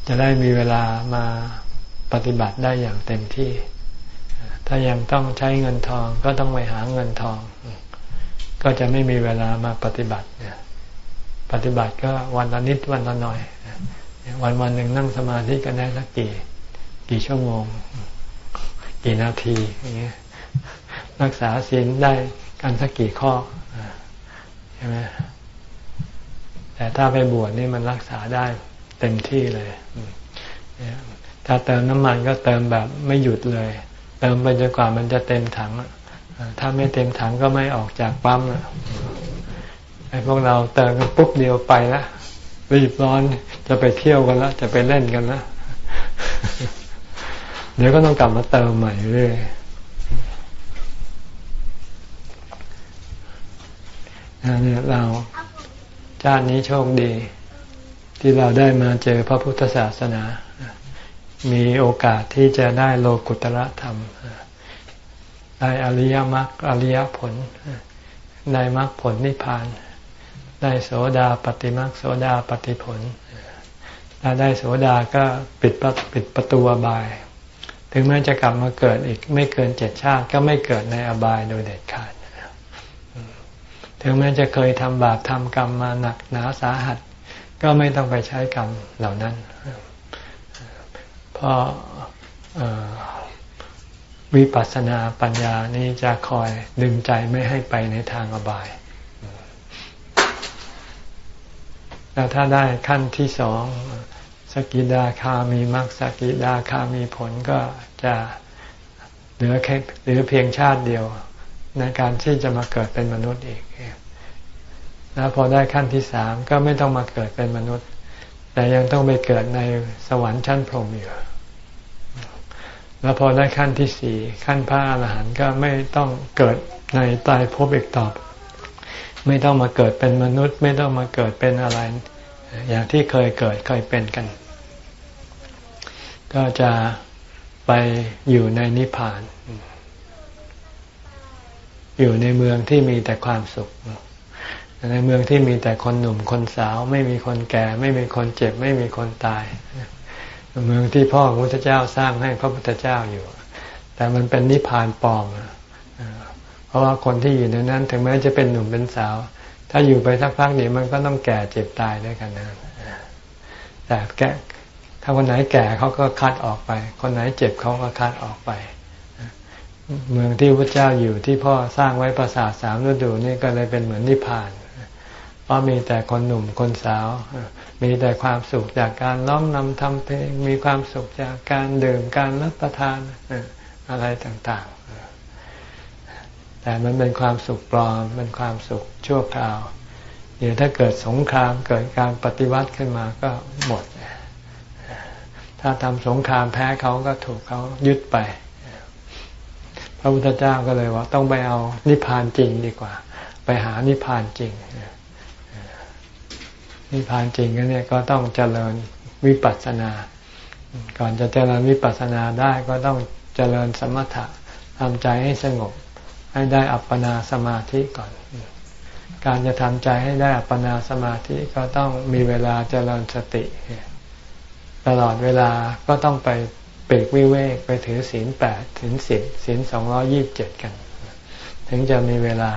จะได้มีเวลามาปฏิบัติได้อย่างเต็มที่ ถ้ายังต้องใช้เงินทองก็ต้องไปหาเงินทอง ก็จะไม่มีเวลามาปฏิบัติเนี่ยปฏิบัติก็วันละนิดวันละหน่อย วันวันหนึ่งนั่งสมาธิกันได้สักกี่ กี่ชั่วโมง กี่นาทีอย่างเงี้ยรักษาศีลได้กันสักกี่ข้อใช่ไหมแต่ถ้าไปบวชนี่มันรักษาได้เต็มที่เลยถ้าเติมน้ำมันก็เติมแบบไม่หยุดเลย เติมไปจนกว่ามันจะเต็มถัง ถ้าไม่เต็มถังก็ไม่ออกจากปั๊มไอ้พวกเราเติมกันปุ๊บเดียวไปละรีบร้อนจะไปเที่ยวกันล้วจะไปเล่นกันล้วเดี๋ยวก็ต้องกลับมาเติมใหม่เรื่อยนี่เราชาตินี้โชคดี ที่เราได้มาเจอพระพุทธศาสนา มีโอกาสที่จะได้โลกุตระธรรม ได้อริยมรรคอริยผลได้มรรคผลนิพพาน ได้โสดาปฏิมรรคโสดาปฏิผลถ้าได้โสดาก็ปิดปิดประตูอบาย ถึงแม้จะกลับมาเกิดอีกไม่เกินเจ็ดชาติก็ไม่เกิดในอบายโดยเด็ดขาด ถึงแม้จะเคยทำบาปทำกรรมมาหนักหนาสาหัส ก็ไม่ต้องไปใช้กรรมเหล่านั้น เพราะ วิปัสสนาปัญญานี้จะคอยดึงใจไม่ให้ไปในทางอบาย แล้วถ้าได้ขั้นที่สองสกิดาคามีมรรคสกิดาคามีผลก็จะเหลือแค่เหลือเพียงชาติเดียวในการที่จะมาเกิดเป็นมนุษย์อีก แล้วพอได้ขั้นที่สามก็ไม่ต้องมาเกิดเป็นมนุษย์ แต่ยังต้องไปเกิดในสวรรค์ชั้นพรหมอยู่ แล้วพอได้ขั้นที่สี่ขั้นพระอรหันต์ก็ไม่ต้องเกิดในตายภพอีกต่อไม่ต้องมาเกิดเป็นมนุษย์ ไม่ต้องมาเกิดเป็นอะไร อย่างที่เคยเกิดเคยเป็นกัน ก็จะไปอยู่ในนิพพาน อยู่ในเมืองที่มีแต่ความสุข ในเมืองที่มีแต่คนหนุ่มคนสาว ไม่มีคนแก่ ไม่มีคนเจ็บ ไม่มีคนตาย เมืองที่พ่อพระพุทธเจ้าสร้างให้พระพุทธเจ้าอยู่ แต่มันเป็นนิพพานปลอมเพราะว่าคนที่อยู่ในนั้น ถึงแม้จะเป็นหนุ่มเป็นสาว ถ้าอยู่ไปสักพักเดี๋ยวมันก็ต้องแก่เจ็บตายด้วยกันนะแต่แก่ถ้าคนไหนแก่เขาก็คัดออกไป คนไหนเจ็บเขาก็คัดออกไป เมืองที่พระเจ้าอยู่ที่พ่อสร้างไว้ประสาทสามฤดูนี่ก็เลยเป็นเหมือนนิพพาน เพราะมีแต่คนหนุ่มคนสาว มีแต่ความสุขจากการร้องนำทำเพลง มีความสุขจากการดื่มการรับประทานอะไรต่างๆ แต่มันเป็นความสุขปลอมเป็นความสุขชั่วคราว เดี๋ยวถ้าเกิดสงครามเกิดการปฏิวัติขึ้นมาก็หมด ถ้าทำสงครามแพ้เขาก็ถูกเขายึดไป พระพุทธเจ้าก็เลยว่า ต้องไปเอานิพพานจริงดีกว่า ไปหานิพพานจริง นิพพานจริงก็เนี่ยก็ต้องเจริญวิปัสสนา ก่อนจะเจริญวิปัสสนาได้ก็ต้องเจริญสมถะทำใจให้สงบ ให้ได้อัปปนาสมาธิก่อน การจะทำใจให้ได้อัปปนาสมาธิก็ต้องมีเวลาเจริญสติ ตลอดเวลาก็ต้องไปเปรกวิเวกไปถือศีลแปดถึงสิบศีลสองร้อยี่บเจ็ดกัน ถึงจะมีเวลา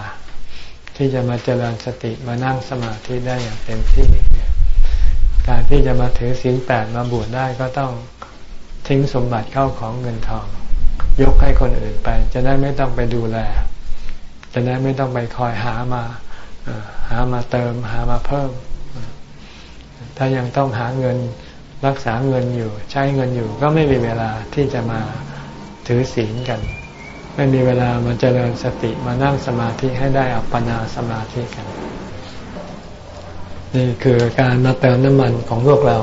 ที่จะมาเจริญสติมานั่งสมาธิได้อย่างเต็มที่การที่จะมาถือศีลแปดมาบวชได้ก็ต้องทิ้งสมบัติเข้าของเงินทอง ยกให้คนอื่นไป จะได้ไม่ต้องไปดูแล จะได้ไม่ต้องไปคอยหามาหามาเติมหามาเพิ่ม ถ้ายังต้องหาเงินรักษาเงินอยู่ ใช้เงินอยู่ก็ไม่มีเวลาที่จะมาถือศีลกัน ไม่มีเวลามาเจริญสติมานั่งสมาธิให้ได้อัปปนาสมาธิกัน นี่คือการมาเติมน้ำมันของพวกเรา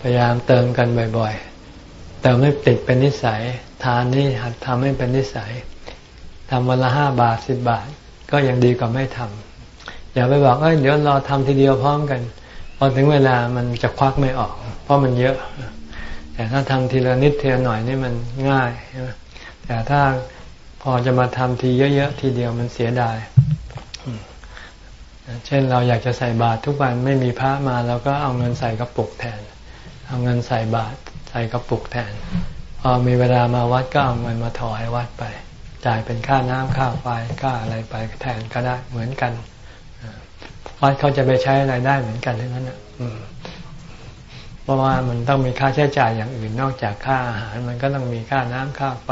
พยายามเติมกันบ่อยๆ เติมให้ติดเป็นนิสัย ทานนี่หัดทำให้เป็นนิสัยทำวันละห้าบาทสิบบาท ก็ยังดีกว่าไม่ทำอย่าไปบอกเอ้ยเดี๋ยวรอทำทีเดียวพร้อมกันพอถึงเวลามันจะควักไม่ออก เพราะมันเยอะ แต่ถ้าทำทีละนิดทีละหน่อยนี่มันง่ายใช่ไหม แต่ถ้าพอจะมาทำทีเยอะๆทีเดียวมันเสียดาย เช่นเราอยากจะใส่บาตรทุกวันไม่มีพระมาเราก็เอาเงินใส่กระปุกแทน เอาเงินใส่บาตรใส่กระปุกแทน พอมีเวลามาวัดก็เอาเงินมาถวายวัดไป จ่ายเป็นค่าน้ำค่าไฟค่าอะไรไปแทนก็ได้เหมือนกันวัดเขาจะไปใช้อะไรได้เหมือนกันทั้งนั้นอะ เพราะว่ามันต้องมีค่าใช้จ่ายอย่างอื่นนอกจากค่าอาหาร มันก็ต้องมีค่าน้ำค่าไฟ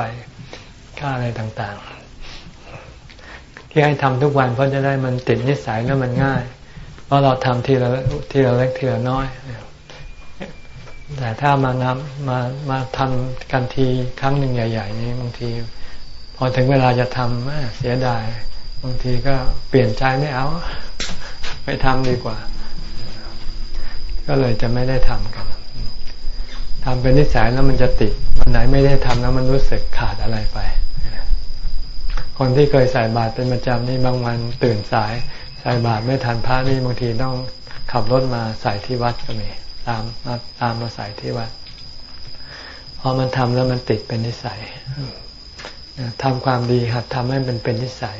ค่าอะไรต่างๆ ที่ให้ทำทุกวันเพราะจะได้มันติดนิสัยแล้วมันง่าย เพราะเราทำทีละทีละเล็กทีละน้อยแต่ถ้ามานำมามาทำกันทีครั้งหนึ่งใหญ่ ๆ นี้บางที พอถึงเวลาจะทำเสียดายบางทีก็เปลี่ยนใจไม่เอาไม่ทำดีกว่า ก็เลยจะไม่ได้ทำกันทำเป็นนิสัยแล้วมันจะติดวันไหนไม่ได้ทำแล้วมันรู้สึกขาดอะไรไป คนที่เคยใส่บาตรเป็นประจำนี่บางวันตื่นสายใส่บาตรไม่ทันพระนี่บางทีต้องขับรถมาใส่ที่วัดก็มีตามมาตามมาใส่ที่วัดพอมันทำแล้วมันติดเป็นนิสัยทำความดีหัดทำให้มันเป็นนิสัย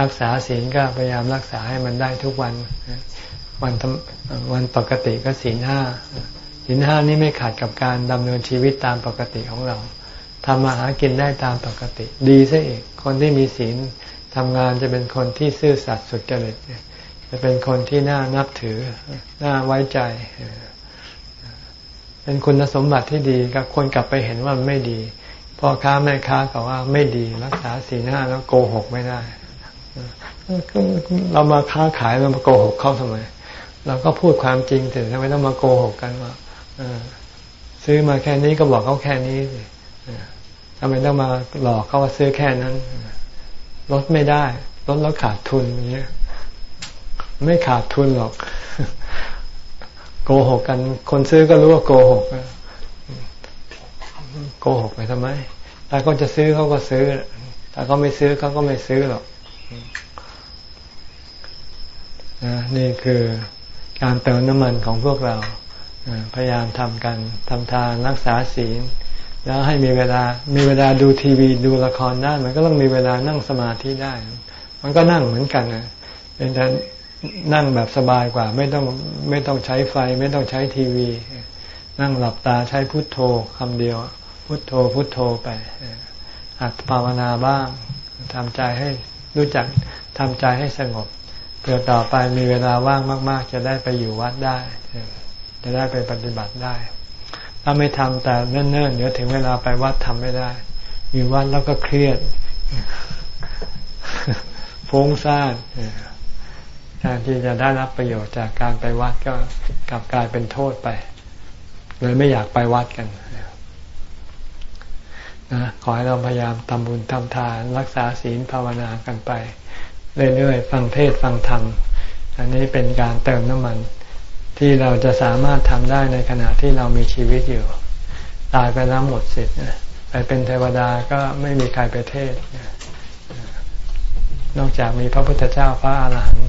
รักษาศีลก็พยายามรักษาให้มันได้ทุกวัน วันวันปกติก็ศีลห้าศีลห้านี้ไม่ขาดกับการดำเนินชีวิตตามปกติของเราทำมาหากินได้ตามปกติ ดีซะอีกคนที่มีศีลทำงานจะเป็นคนที่ซื่อสัตย์สุจริตจะเป็นคนที่น่านับถือ น่าไว้ใจ เป็นคุณสมบัติที่ดีกับคนกลับไปเห็นว่ามันไม่ดีพ่อค้าแม่ค้าก็ว่าไม่ดีรักษาศีลห้าแล้วโกหกไม่ได้เรามาค้าขายเรามาโกหกเขาทำไม เราก็พูดความจริงถึงทำไมต้องมาโกหกกันว่าซื้อมาแค่นี้ก็บอกเขาแค่นี้ทำไมต้องมาหลอกเขาว่าซื้อแค่นั้นลดไม่ได้ลดแล้วขาดทุนอย่างเงี้ย ไม่ขาดทุนหรอก โกหกกัน คนซื้อก็รู้ว่าโกหกโกหกไปทำไมถ้าเขาจะซื้อเขาก็ซื้อถ้าเขาไม่ซื้อเขาก็ไม่ซื้อหรอกนี่คือ การเติมน้ำมันของพวกเราพยายามทำกันทำทานรักษาศีล แล้วให้มีเวลามีเวลาดูทีวีดูละครได้มันก็ต้องมีเวลานั่งสมาธิได้ มันก็นั่งเหมือนกันนะเป็นการนั่งแบบสบายกว่า ไม่ต้องไม่ต้องใช้ไฟ ไม่ต้องใช้ทีวี นั่งหลับตาใช้พุทโธคำเดียว พุทโธพุทโธไปหัดภาวนาบ้างทำใจให้รู้จักทำใจให้สงบ เพื่อต่อไปมีเวลาว่างมาก ๆ จะได้ไปอยู่วัดได้ จะได้ไปปฏิบัติได้ ถ้าไม่ทำแต่เนิ่นๆเดี๋ยวถึงเวลาไปวัดทำไม่ได้ อยู่วัดแล้วก็เครียดฟุ้งซ่านแทนที่จะได้รับประโยชน์จากการไปวัดก็กลับกลายเป็นโทษไปเลยไม่อยากไปวัดกันนะขอให้เราพยายามทำบุญทำทาน รักษาศีลภาวนากันไป เรื่อยๆ ฟังเทศฟังธรรม อันนี้เป็นการเติมน้ำมัน ที่เราจะสามารถทำได้ในขณะที่เรามีชีวิตอยู่ ตายไปแล้วหมดสิทธิ์ไปเป็นเทวดาก็ไม่มีใครไปเทศ นอกจากมีพระพุทธเจ้าพระอาหารหันต์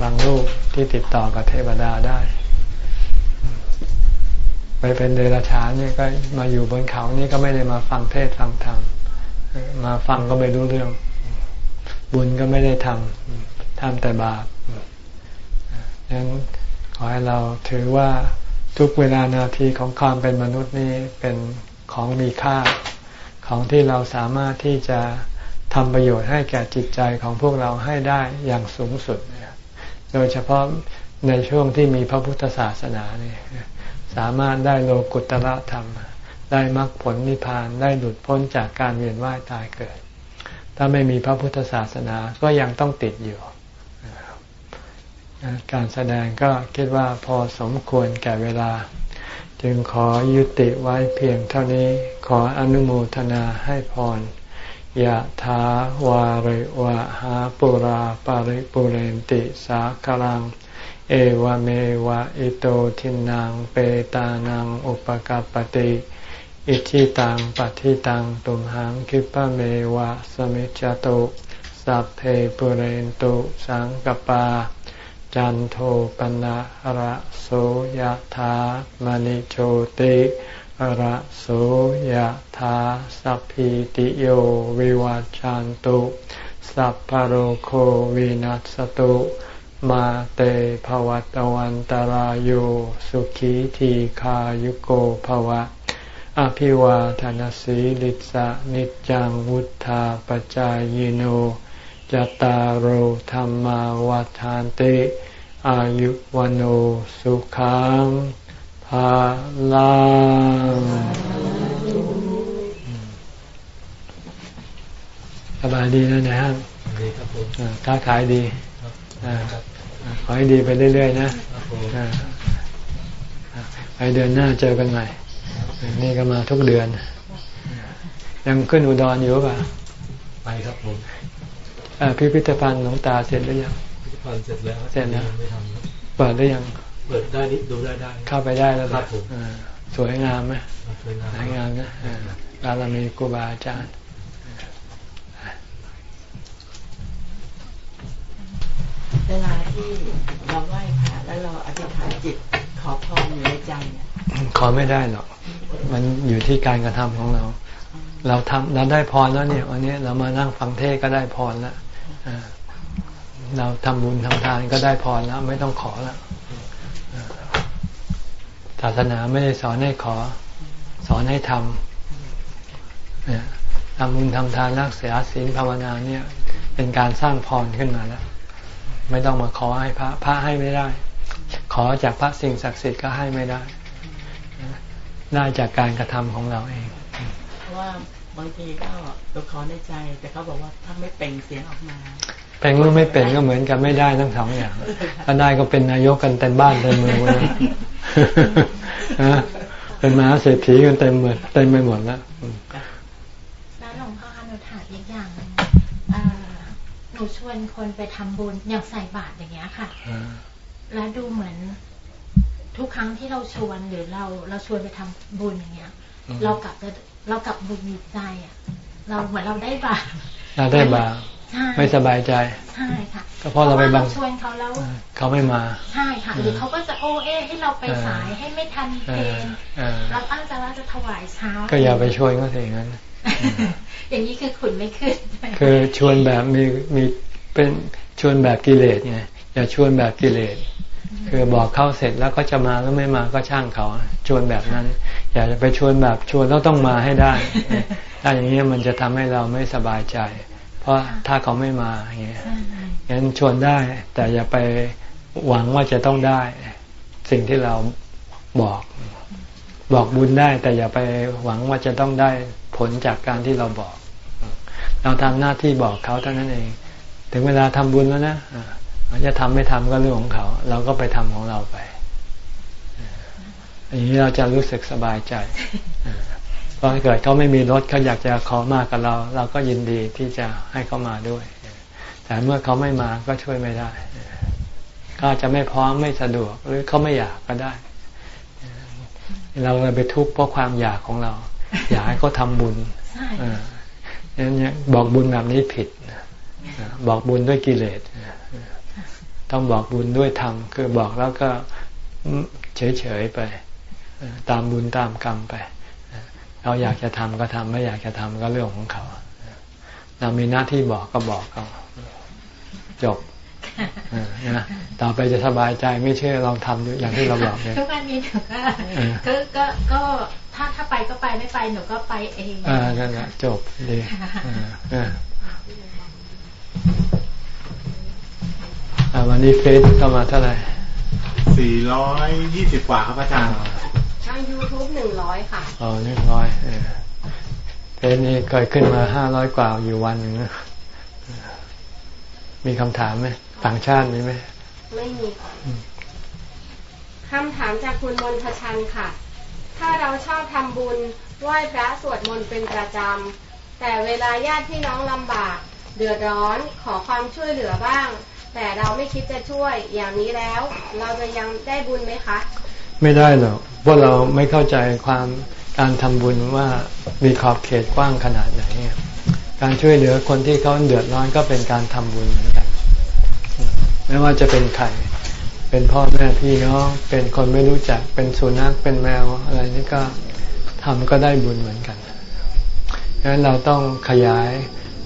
บางรูปที่ติดต่อกับเทวดาได้ ไปเป็นเดรัจฉานนี่ก็มาอยู่บนเขานี่ก็ไม่ได้มาฟังเทศฟังธรรมมาฟังก็ไม่รู้เรื่อง บุญก็ไม่ได้ทำทำแต่บาปดังนั้นขอให้เราถือว่าทุกเวลานาทีของความเป็นมนุษย์นี่เป็นของมีค่า ของที่เราสามารถที่จะทำประโยชน์ให้แก่จิตใจของพวกเราให้ได้อย่างสูงสุด โดยเฉพาะในช่วงที่มีพระพุทธศาสนาเนี่ยสามารถได้โลกุตระธรรม ได้มรรคผลนิพพานได้หลุดพ้นจากการเวียนว่ายตายเกิด ถ้าไม่มีพระพุทธศาสนาก็ยังต้องติดอยู่ การแสดงก็คิดว่าพอสมควรแก่เวลา จึงขอยุติไว้เพียงเท่านี้ขออนุโมทนาให้พรยะถาวาริวะหาปุราปาริปุเรนติสาคลัง เอวเมวะอิโตทินังเปตานังอุปกปติ อิชิตังปัฏิตังตุมหังคิปะเมวะสมิจจตุสัพเพปุเรนตุสังกปา จันโทปนะระโสยธามณิโชติระโสยธาสัพพิติโยวิวัจจันตุสัพพโรโควินัสตุมาเตภวัตวันตารโยสุขีทีขายุโกภวะ อภิวาทานสีลิสะนิจังวุธาปจายโนจตารโหธรรมวาทานติ อายุวันโอสุขังภาลังสบายดีนะนะฮะดีครับผมค้าขายดีขอให้ดีไปเรื่อยๆนะไปเดือนหน้าเจอกันใหม่ นี่ก็มาทุกเดือน ยังขึ้นอุดรอยู่ป่ะไปครับผมพิพิธภัณฑ์หลวงตาเสร็จหรือยังผ่อนเสร็จแล้วเสร็จแล้วไม่ทำเปิดได้ยังเปิดได้นิดดูได้ได้ เข้าไปได้แล้วครับผมสวยงามไหมสวยงามนะบารมีครูบาอาจารย์เวลาที่เราไหว้พระแล้วเราอธิษฐานจิตขอพรอยู่ในใจเนี่ย ขอไม่ได้หรอก มันอยู่ที่การกระทำของเรา เราทำเราได้พรแล้วเนี่ยวันนี้เรามานั่งฟังเทศก็ได้พรแล้วเราทำบุญทำทานก็ได้พรแล้ว ไม่ต้องขอแล้วศาสนาไม่ได้สอนให้ขอ สอนให้ทำทำบุญทำทานรักษาศีลภาวนาเนี่ย เป็นการสร้างพรขึ้นมาแล้วไม่ต้องมาขอให้พระ พระให้ไม่ได้ ขอจากพระสิ่งศักดิ์สิทธิ์ก็ให้ไม่ได้ ได้จากการกระทำของเราเอง เพราะว่าบางทีก็ตัวขอในใจ แต่เขาบอกว่าถ้าไม่เป่งเสียงออกมาเป็นหรือไม่เป็นก็เหมือนกันไม่ได้ทั้งสองอย่างถ้าได้ก็เป็นนายกกันเต็มบ้านเต็มเมืองเลยนะเป็นมหาเศรษฐีกันเต็มหมดเต็มไปหมดแล้วแล้วหลวงพ่อคะหนูถามอีกอย่างหนูชวนคนไปทำบุญอย่างใส่บาตรอย่างเงี้ยค่ะ แล้วดูเหมือน ทุกครั้งที่เราชวนหรือเราเราชวนไปทำบุญอย่างเงี้ย เรากลับเรากลับบุญมีใจอะ เราเหมือนเราได้บาปเราได้บาปใช่ไม่สบายใจใช่ค่ะก็เพราะเราไปบังชวนเขาแล้วเขาไม่มาใช่ค่ะหรือเขาก็จะโอเอให้เราไปสายเออให้ไม่ทันเพเอลองเออเราตั้งใจว่าจะถวายเช้า ก็อย่าไปชวนเขาสิอย่างนั้น อย่างนี้คือขุนไม่ขึ้นคือชวนแบบมีมีเป็นชวนแบบกิเลสไงอย่าชวนแบบกิเลส คือบอกเข้าเสร็จแล้วก็จะมาแล้วไม่มาก็ช่างเขาชวนแบบนั้น อย่าจะไปชวนแบบชวนแล้วต้องมาให้ได้ถ้าอย่างนี้มันจะทำให้เราไม่สบายใจ เพราะถ้าเขาไม่มาอย่างเงี้ยใช่งั้นชวนได้ แต่อย่าไปหวังว่าจะต้องได้ สิ่งที่เราบอก บอกบุญได้ แต่อย่าไปหวังว่าจะต้องได้ผลจากการที่เราบอก เราทำหน้าที่บอกเขาเท่านั้นเอง ถึงเวลาทำบุญแล้วนะอ่า เขาจะทำไม่ทำก็เรื่องของเขา เราก็ไปทำของเราไปอย่างนี้เราจะรู้สึกสบายใจอ่าเพราะถ้าเกิดเขาไม่มีรถเขาอยากจะขอมากับเรา เราก็ยินดีที่จะให้เขามาด้วย แต่เมื่อเขาไม่มาก็ช่วยไม่ได้ก็อาจจะไม่พร้อมไม่สะดวกหรือเขาไม่อยากก็ได้ เราเลยไปทุกข์เพราะความอยากของเรา อยากให้เขาทำบุญใช่อ่าอย่างนี้บอกบุญแบบนี้ผิดอ่าบอกบุญด้วยกิเลส ต้องบอกบุญด้วยธรรมคือบอกแล้วก็เฉยๆไปอ่าตามบุญตามกรรมไปอ่าเราอยากจะทำก็ทำไม่อยากจะทำก็เรื่องของเขา เรามีหน้าที่บอกก็บอกเขาจบอ่านะต่อไปจะสบายใจไม่เชื่อลองทำดูอย่างที่เราบอกเนี่ยทุกวันนี้หนูก็เออก็ก็ก็ถ้าถ้าไปก็ไปไม่ไปหนูก็ไปเองอ่านั่นแหละจบดีอ่าอ่าอ่า วันนี้เฟซเข้ามาเท่าไหร่สี่ร้อยยี่สิบกว่าครับอาจารย์ทาง YouTube หนึ่งร้อยค่ะอ๋อหนึ่งร้อยเออเฟซนี้เคยขึ้นมาห้าร้อยกว่าอยู่วันหนึ่งนะมีคำถามไหมต่างชาติมีไหมไม่มีค่ะคำถามจากคุณมนทชันค่ะ ถ้าเราชอบทำบุญไหว้พระสวดมนต์เป็นประจำแต่เวลาญาติพี่น้องลำบาก เดือดร้อนขอความช่วยเหลือบ้าง แต่เราไม่คิดจะช่วยอย่างนี้แล้ว เราจะยังได้บุญไหมคะ ไม่ได้หรอกเพราะเราไม่เข้าใจความการทำบุญว่ามีขอบเขตกว้างขนาดไหน การช่วยเหลือคนที่เขาเดือดร้อนก็เป็นการทำบุญเหมือนกัน ไม่ว่าจะเป็นใคร เป็นพ่อแม่พี่น้องเป็นคนไม่รู้จัก เป็นสุนัข เป็นแมวอะไรนี่ก็ทำก็ได้บุญเหมือนกันดังนั้นเราต้องขยาย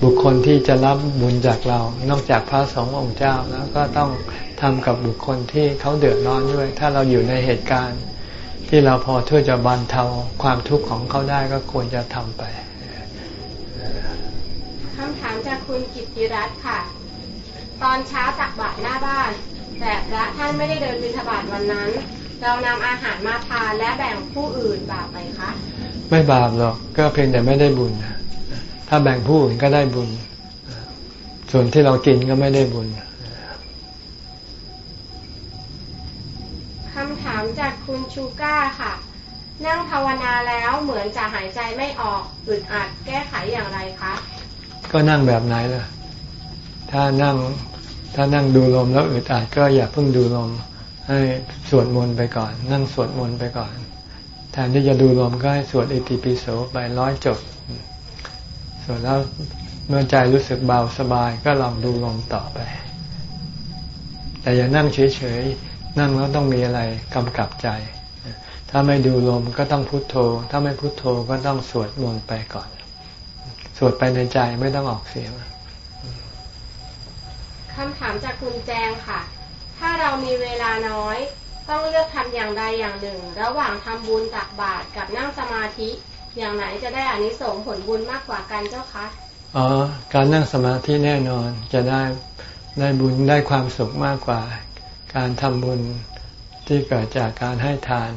บุคคลที่จะรับบุญจากเรา นอกจากพระสงฆ์องค์เจ้าแล้วก็ต้องทำกับบุคคลที่เขาเดือดร้อนด้วย ถ้าเราอยู่ในเหตุการณ์ ที่เราพอช่วยจะบรรเทาความทุกข์ของเขาได้ก็ควรจะทำไปคำถามจากคุณกิตติรัตน์ค่ะ ตอนเช้าตักบาตรหน้าบ้าน แต่พระท่านไม่ได้เดินบิณฑบาตวันนั้น เรานำอาหารมาทานและแบ่งผู้อื่นบาปไหมคะ ไม่บาปหรอกก็เพียงแต่ไม่ได้บุญ ถ้าแบ่งผู้อื่นก็ได้บุญ ส่วนที่เรากินก็ไม่ได้บุญคำถามจากคุณชูก้าค่ะ นั่งภาวนาแล้วเหมือนจะหายใจไม่ออกอึดอัดแก้ไขอย่างไรคะ ก็นั่งแบบไหนล่ะ ถ้านั่งถ้านั่งดูลมแล้วอึดอัดก็อย่าเพิ่งดูลม ให้สวดมนต์ไปก่อน นั่งสวดมนต์ไปก่อนแทนที่จะดูลมก็ให้สวดอิติปิโสไปร้อยจบ ส่วนแล้วเมื่อใจรู้สึกเบาสบายก็ลองดูลมต่อไป แต่อย่านั่งเฉยๆ นั่งแล้วต้องมีอะไรกำกับใจ ถ้าไม่ดูลมก็ต้องพุโทโธ ถ้าไม่พุโทโธก็ต้องสวดมนต์ไปก่อน สวดไปในใจไม่ต้องออกเสียงคำถามจากคุณแจงค่ะ ถ้าเรามีเวลาน้อย ต้องเลือกทำอย่างใดอย่างหนึ่ง ระหว่างทำบุญตักบาตรกับนั่งสมาธิ อย่างไหนจะได้อานิสงส์ผลบุญมากกว่ากันเจ้าคะอ๋อการนั่งสมาธิแน่นอนจะได้ได้บุญได้ความสุขมากกว่า การทำบุญที่เกิดจากการให้ทาน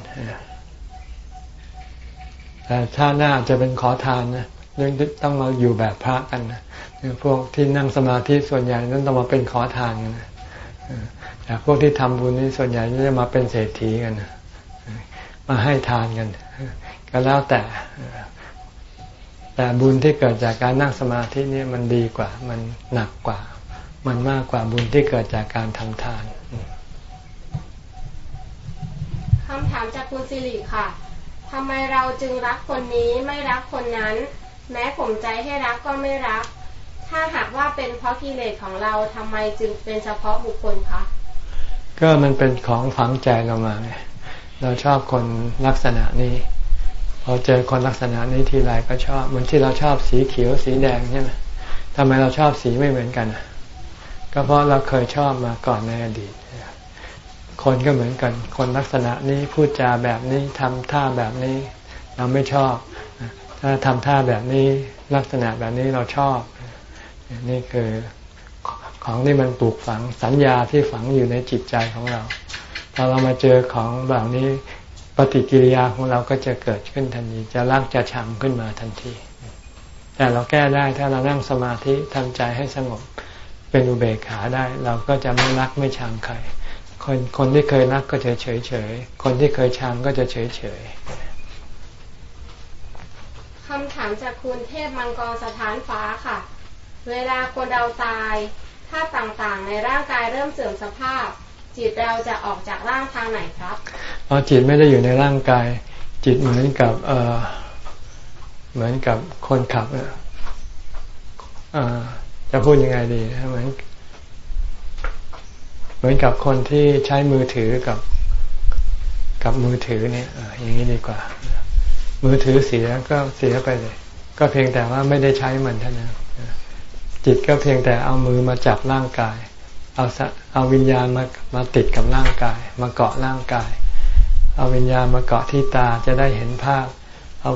แต่ถ้าหน้าจะเป็นขอทานนะเรื่องต้องมาอยู่แบบพระกันนะพวกที่นั่งสมาธิส่วนใหญ่นั้นต้องมาเป็นขอทานกันนะแต่พวกที่ทำบุญนี่ส่วนใหญ่จะมาเป็นเศรษฐีกันนะ มาให้ทานกัน ก็แล้วแต่ แต่บุญที่เกิดจากการนั่งสมาธินี่มันดีกว่า มันหนักกว่า มันมากกว่าบุญที่เกิดจากการทำทานคำถามจากคุณสิริค่ะทำไมเราจึงรักคนนี้ไม่รักคนนั้น แม้ผมใจให้รักก็ไม่รัก ถ้าหากว่าเป็นเพราะกิเลสของเราทำไมจึงเป็นเฉพาะบุคคลคะก็มันเป็นของฝังใจเรามาไง เราชอบคนลักษณะนี้ พอเจอคนลักษณะนี้ทีไรก็ชอบเหมือนที่เราชอบสีเขียวสีแดงใช่ไหมทำไมเราชอบสีไม่เหมือนกันก็เพราะเราเคยชอบมาก่อนในอดีตคนก็เหมือนกัน คนลักษณะนี้พูดจาแบบนี้ทำท่าแบบนี้ เราไม่ชอบ ถ้าทำท่าแบบนี้ลักษณะแบบนี้เราชอบ นี่คือของที่มันปลูกฝังสัญญาที่ฝังอยู่ในจิตใจของเรา พอเรามาเจอของแบบนี้ปฏิกิริยาของเราก็จะเกิดขึ้นทันที จะรักจะชังขึ้นมาทันที แต่เราแก้ได้ถ้าเรานั่งสมาธิทำใจให้สงบเป็นอุเบกขาได้ เราก็จะไม่รักไม่ชังใคร คนคนที่เคยรักก็จะเฉยเฉยคนที่เคยชังก็จะเฉยเฉยคำถามจากคุณเทพมังกรสถานฟ้าค่ะ เวลาคนเราตายถ้าต่างๆ ในร่างกายเริ่มเสื่อมสภาพ จิตเราจะออกจากร่างทางไหนครับเพราะจิตไม่ได้อยู่ในร่างกาย จิตเหมือนกับเออเหมือนกับคนขับเอ่อจะพูดยังไงดีเหมือนเหมือนกับคนที่ใช้มือถือกับกับมือถือเนี่ยออย่างนี้ดีกว่า มือถือเสียก็เสียไปเลย ก็เพียงแต่ว่าไม่ได้ใช้มันเท่านั้นจิตก็เพียงแต่เอามือมาจับร่างกาย เอาเอาวิญญาณมามาติดกับร่างกาย มาเกาะร่างกาย เอาวิญญาณมาเกาะที่ตาจะได้เห็นภาพ เอา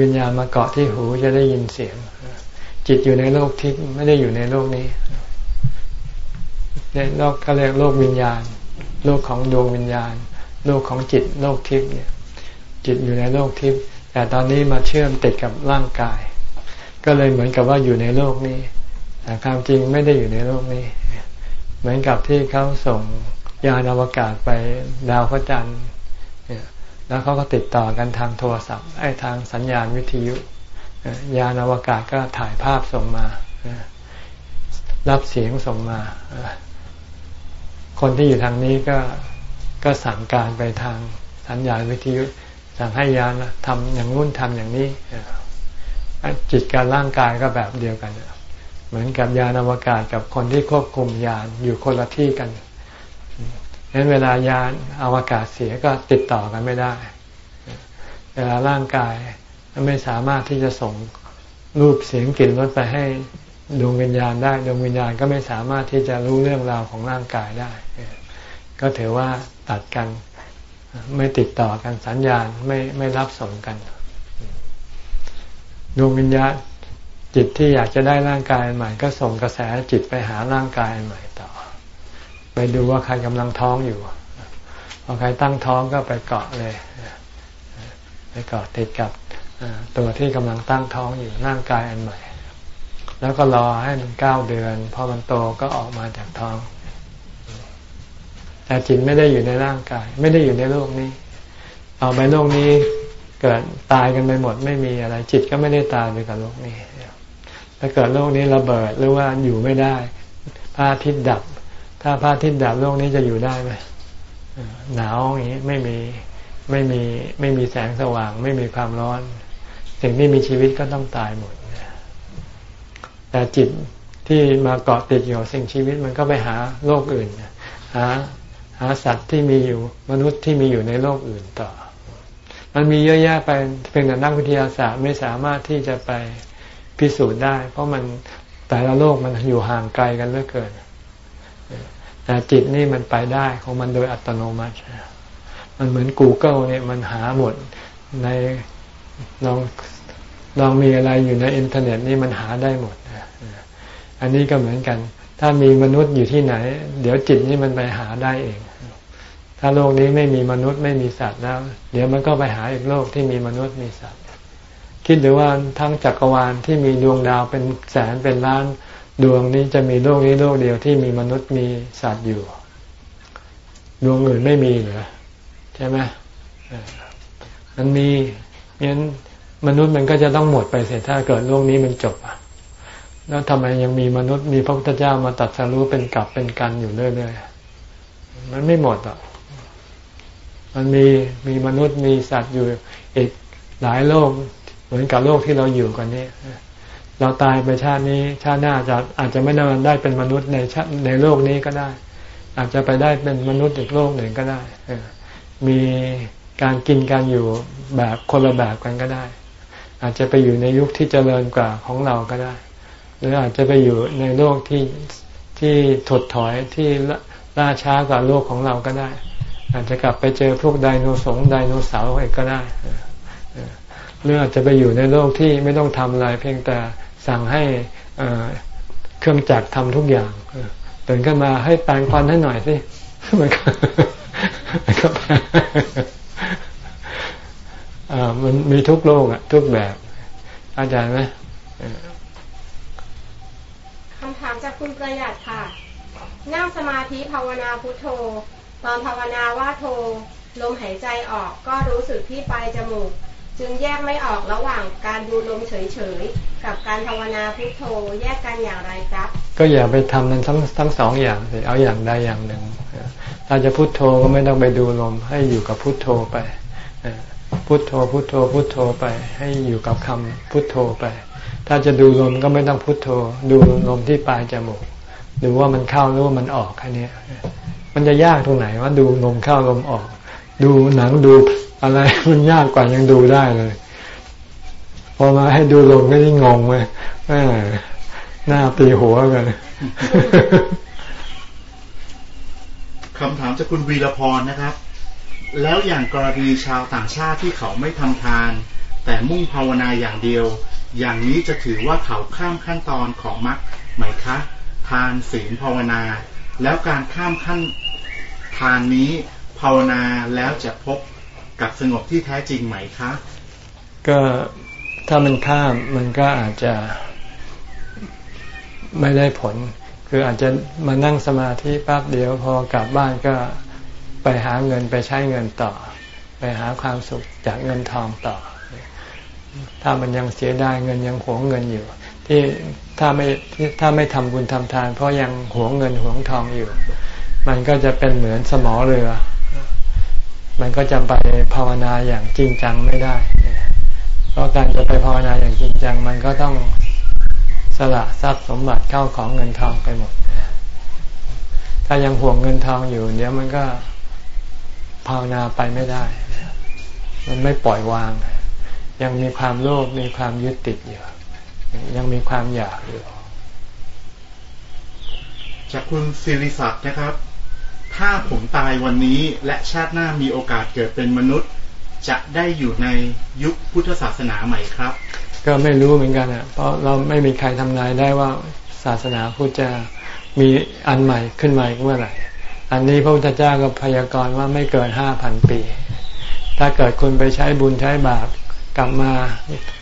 วิญญาณมาเกาะที่หูจะได้ยินเสียง จิตอยู่ในโลกทิพย์ไม่ได้อยู่ในโลกนี้ในโลกก็เรียกโลกวิญญาณ โลกของดวงวิญญาณ โลกของจิตโลกทิพย์เนี่ย จิตอยู่ในโลกทิพย์แต่ตอนนี้มาเชื่อมติดกับร่างกาย ก็เลยเหมือนกับว่าอยู่ในโลกนี้แต่ความจริงไม่ได้อยู่ในโลกนี้ เหมือนกับที่เขาส่งยานอวกาศไปดาวพระจันทร์แล้วเขาก็ติดต่อกันทางโทรศัพท์ไอ้ทางสัญญาณวิทยุยานอวกาศก็ถ่ายภาพส่งมา รับเสียงส่งมา คนที่อยู่ทางนี้ก็ก็สั่งการไปทางสัญญาณวิทยุ สั่งให้ยานทำอย่างนู้นทำอย่างนี้จิตการร่างกายก็แบบเดียวกันเหมือนกับยานอวกาศกับคนที่ควบคุมยานอยู่คนละที่กันฉะนั้นเวลายานอวกาศเสียก็ติดต่อกันไม่ได้ เวลาร่างกายไม่สามารถที่จะส่งรูปเสียงกลิ่นรสไปให้ดวงวิญญาณได้ดวงวิญญาณก็ไม่สามารถที่จะรู้เรื่องราวของร่างกายได้ ก็ถือว่าตัดกันไม่ติดต่อกันสัญญาณไม่ไม่รับส่งกัน ดวงวิญญาณ จิตที่อยากจะได้ร่างกายใหม่ ก็ส่งกระแสจิตไปหาร่างกายใหม่ต่อ ไปดูว่าใครกำลังท้องอยู่พอใครตั้งท้องก็ไปเกาะเลย ไปเกาะติดกับตัวที่กำลังตั้งท้องอยู่ร่างกายอันใหม่ แล้วก็รอให้มันเก้าเดือนพอมันโตก็ออกมาจากท้องแต่จิตไม่ได้อยู่ในร่างกาย ไม่ได้อยู่ในโลกนี้ เอาไปโลกนี้เกิดตายกันไปหมดไม่มีอะไร จิตก็ไม่ได้ตายไปกับโลกนี้ ถ้าเกิดโลกนี้ระเบิดหรือว่าอยู่ไม่ได้พระอาทิตย์ดับ ถ้าพระอาทิตย์ดับโลกนี้จะอยู่ได้ไหมหนาวอย่างนี้ไม่มีไม่มีไม่มีแสงสว่าง ไม่มีความร้อน สิ่งที่มีชีวิตก็ต้องตายหมดแต่จิตที่มาเกาะติดอยู่สิ่งชีวิตมันก็ไปหาโลกอื่นหาหาสัตว์ที่มีอยู่มนุษย์ที่มีอยู่ในโลกอื่นต่อ มันมีเยอะแยะไปเป็นแต่นักวิทยาศาสตร์ไม่สามารถที่จะไป พิสูจน์ได้ เพราะมันแต่ละโลกมันอยู่ห่างไกลกันเหลือเกินแต่จิตนี่มันไปได้ของมันโดยอัตโนมัติ มันเหมือน Google เนี่ยมันหาหมดในลองลองมีอะไรอยู่ในอินเทอร์เน็ตนี่มันหาได้หมด อันนี้ก็เหมือนกัน ถ้ามีมนุษย์อยู่ที่ไหน เดี๋ยวจิตนี่มันไปหาได้เอง ถ้าโลกนี้ไม่มีมนุษย์ไม่มีสัตว์แล้ว เดี๋ยวมันก็ไปหาอีกโลกที่มีมนุษย์มีสัตว์ คิดดูว่าทั้งจักรวาลที่มีดวงดาวเป็นแสนเป็นล้านดวงนี้จะมีโลกนี้โลกเดียวที่มีมนุษย์มีสัตว์อยู่ ดวงอื่นไม่มีเหรอใช่ไหมมันมีงั้นมนุษย์มันก็จะต้องหมดไปเสียถ้าเกิดโลกนี้มันจบอะแล้วทำไมยังมีมนุษย์มีพระพุทธเจ้ามาตัดสรู้เป็นกลับเป็นกันอยู่เรื่อยๆมันไม่หมดอะมันมีมีมนุษย์มีสัตว์อยู่อีกหลายโลก มือนกับโลกที่เราอยู่กันนี่เราตายไปชาตินี้ ชาติหน้าจะอาจจะไม่ได้ได้เป็นมนุษย์ในชาติในโลกนี้ก็ได้ อาจจะไปได้เป็นมนุษย์อีกโลกหนึ่งก็ได้มีการกินการอยู่แบบคนละแบบกันก็ได้ อาจจะไปอยู่ในยุคที่เจริญกว่าของเราก็ได้ หรืออาจจะไปอยู่ในโลกที่ที่ถดถอยที่ล่าช้ากว่าโลกของเราก็ได้ อาจจะกลับไปเจอพวกไดโนเสาร์ไดโนเสาร์อีกก็ได้ หรืออาจจะไปอยู่ในโลกที่ไม่ต้องทำอะไรเพียงแต่สั่งให้เครื่องจักรทำทุกอย่างตื่นขึ้นมาให้แปรงฟันให้หน่อยสิมันก็มันมีทุกโลกอะทุกแบบอาจารย์ไหมคำถามจากคุณประหยัดค่ะ นั่งสมาธิภาวนาพุทโธ ตอนภาวนาว่าโทลมหายใจออกก็รู้สึกที่ปลายจมูก จึงแยกไม่ออกระหว่างการดูลมเฉยๆ กับการภาวนาพุทโธแยกกันอย่างไรครับ ก็อย่าไปทำนั้นทั้งทั้งสองอย่างสิเอาอย่างใดอย่างหนึ่งถ้าจะพุโทโธก็ไม่ต้องไปดูลมให้อยู่กับพุโทโธไปพุโทโธพุโทโธพุโทโธไปให้อยู่กับคำพุโทโธไป ถ้าจะดูลมก็ไม่ต้องพุโทโธ ดูลมที่ปลายจมูกดูว่ามันเข้าหรือว่ามันออกแค่นี้มันจะยากตรงไหนว่าดูลมเข้าลมออก ดูหนังดู อะไรมันยากกว่ายังดูได้เลย พอมาให้ดูลมก็ยิ่งงงเลยหน้าตีหัวกันคำถามจากคุณวีรพรนะครับ แล้วอย่างกรณีชาวต่างชาติที่เขาไม่ทำทาน แต่มุ่งภาวนาอย่างเดียว อย่างนี้จะถือว่าเขาข้ามขั้นตอนของมรรคไหมคะ ทานศีลภาวนา แล้วการข้ามขั้นทานนี้ภาวนาแล้วจะพบ กับสงบที่แท้จริงไหมคะ ก็ถ้ามันข้ามมันก็อาจจะไม่ได้ผล คืออาจจะมานั่งสมาธิแป๊บเดียวพอกลับบ้านก็ไปหาเงินไปใช้เงินต่อ ไปหาความสุขจากเงินทองต่อ ถ้ามันยังเสียดายเงินยังหวงเงินอยู่ ที่ถ้าไม่ถ้าไม่ทำบุญทำทาน เพราะยังหวงเงินหวงทองอยู่ มันก็จะเป็นเหมือนสมอเรือ มันก็จะไปภาวนาอย่างจริงจังไม่ได้ เพราะการจะไปภาวนาอย่างจริงจัง มันก็ต้องสละทรัพย์สมบัติเข้าของเงินทองไปหมด ถ้ายังห่วงเงินทองอยู่เดี๋ยวมันก็ภาวนาไปไม่ได้ มันไม่ปล่อยวาง ยังมีความโลภ มีความยึดติดอยู่ ยังมีความอยากอยู่ จากคุณสิริศักดิ์นะครับ ถ้าผมตายวันนี้และชาติหน้ามีโอกาสเกิดเป็นมนุษย์ จะได้อยู่ในยุคพุทธศาสนาใหม่ครับ ก็ไม่รู้เหมือนกันอะ เพราะเราไม่มีใครทำนายได้ว่าศาสนาพุทธจะมีอันใหม่ขึ้นมาเมื่อไหร่ อันนี้พระพุทธเจ้าก็พยากรณ์ว่าไม่เกินห้าพันปี ถ้าเกิดคุณไปใช้บุญใช้บาปกลับมา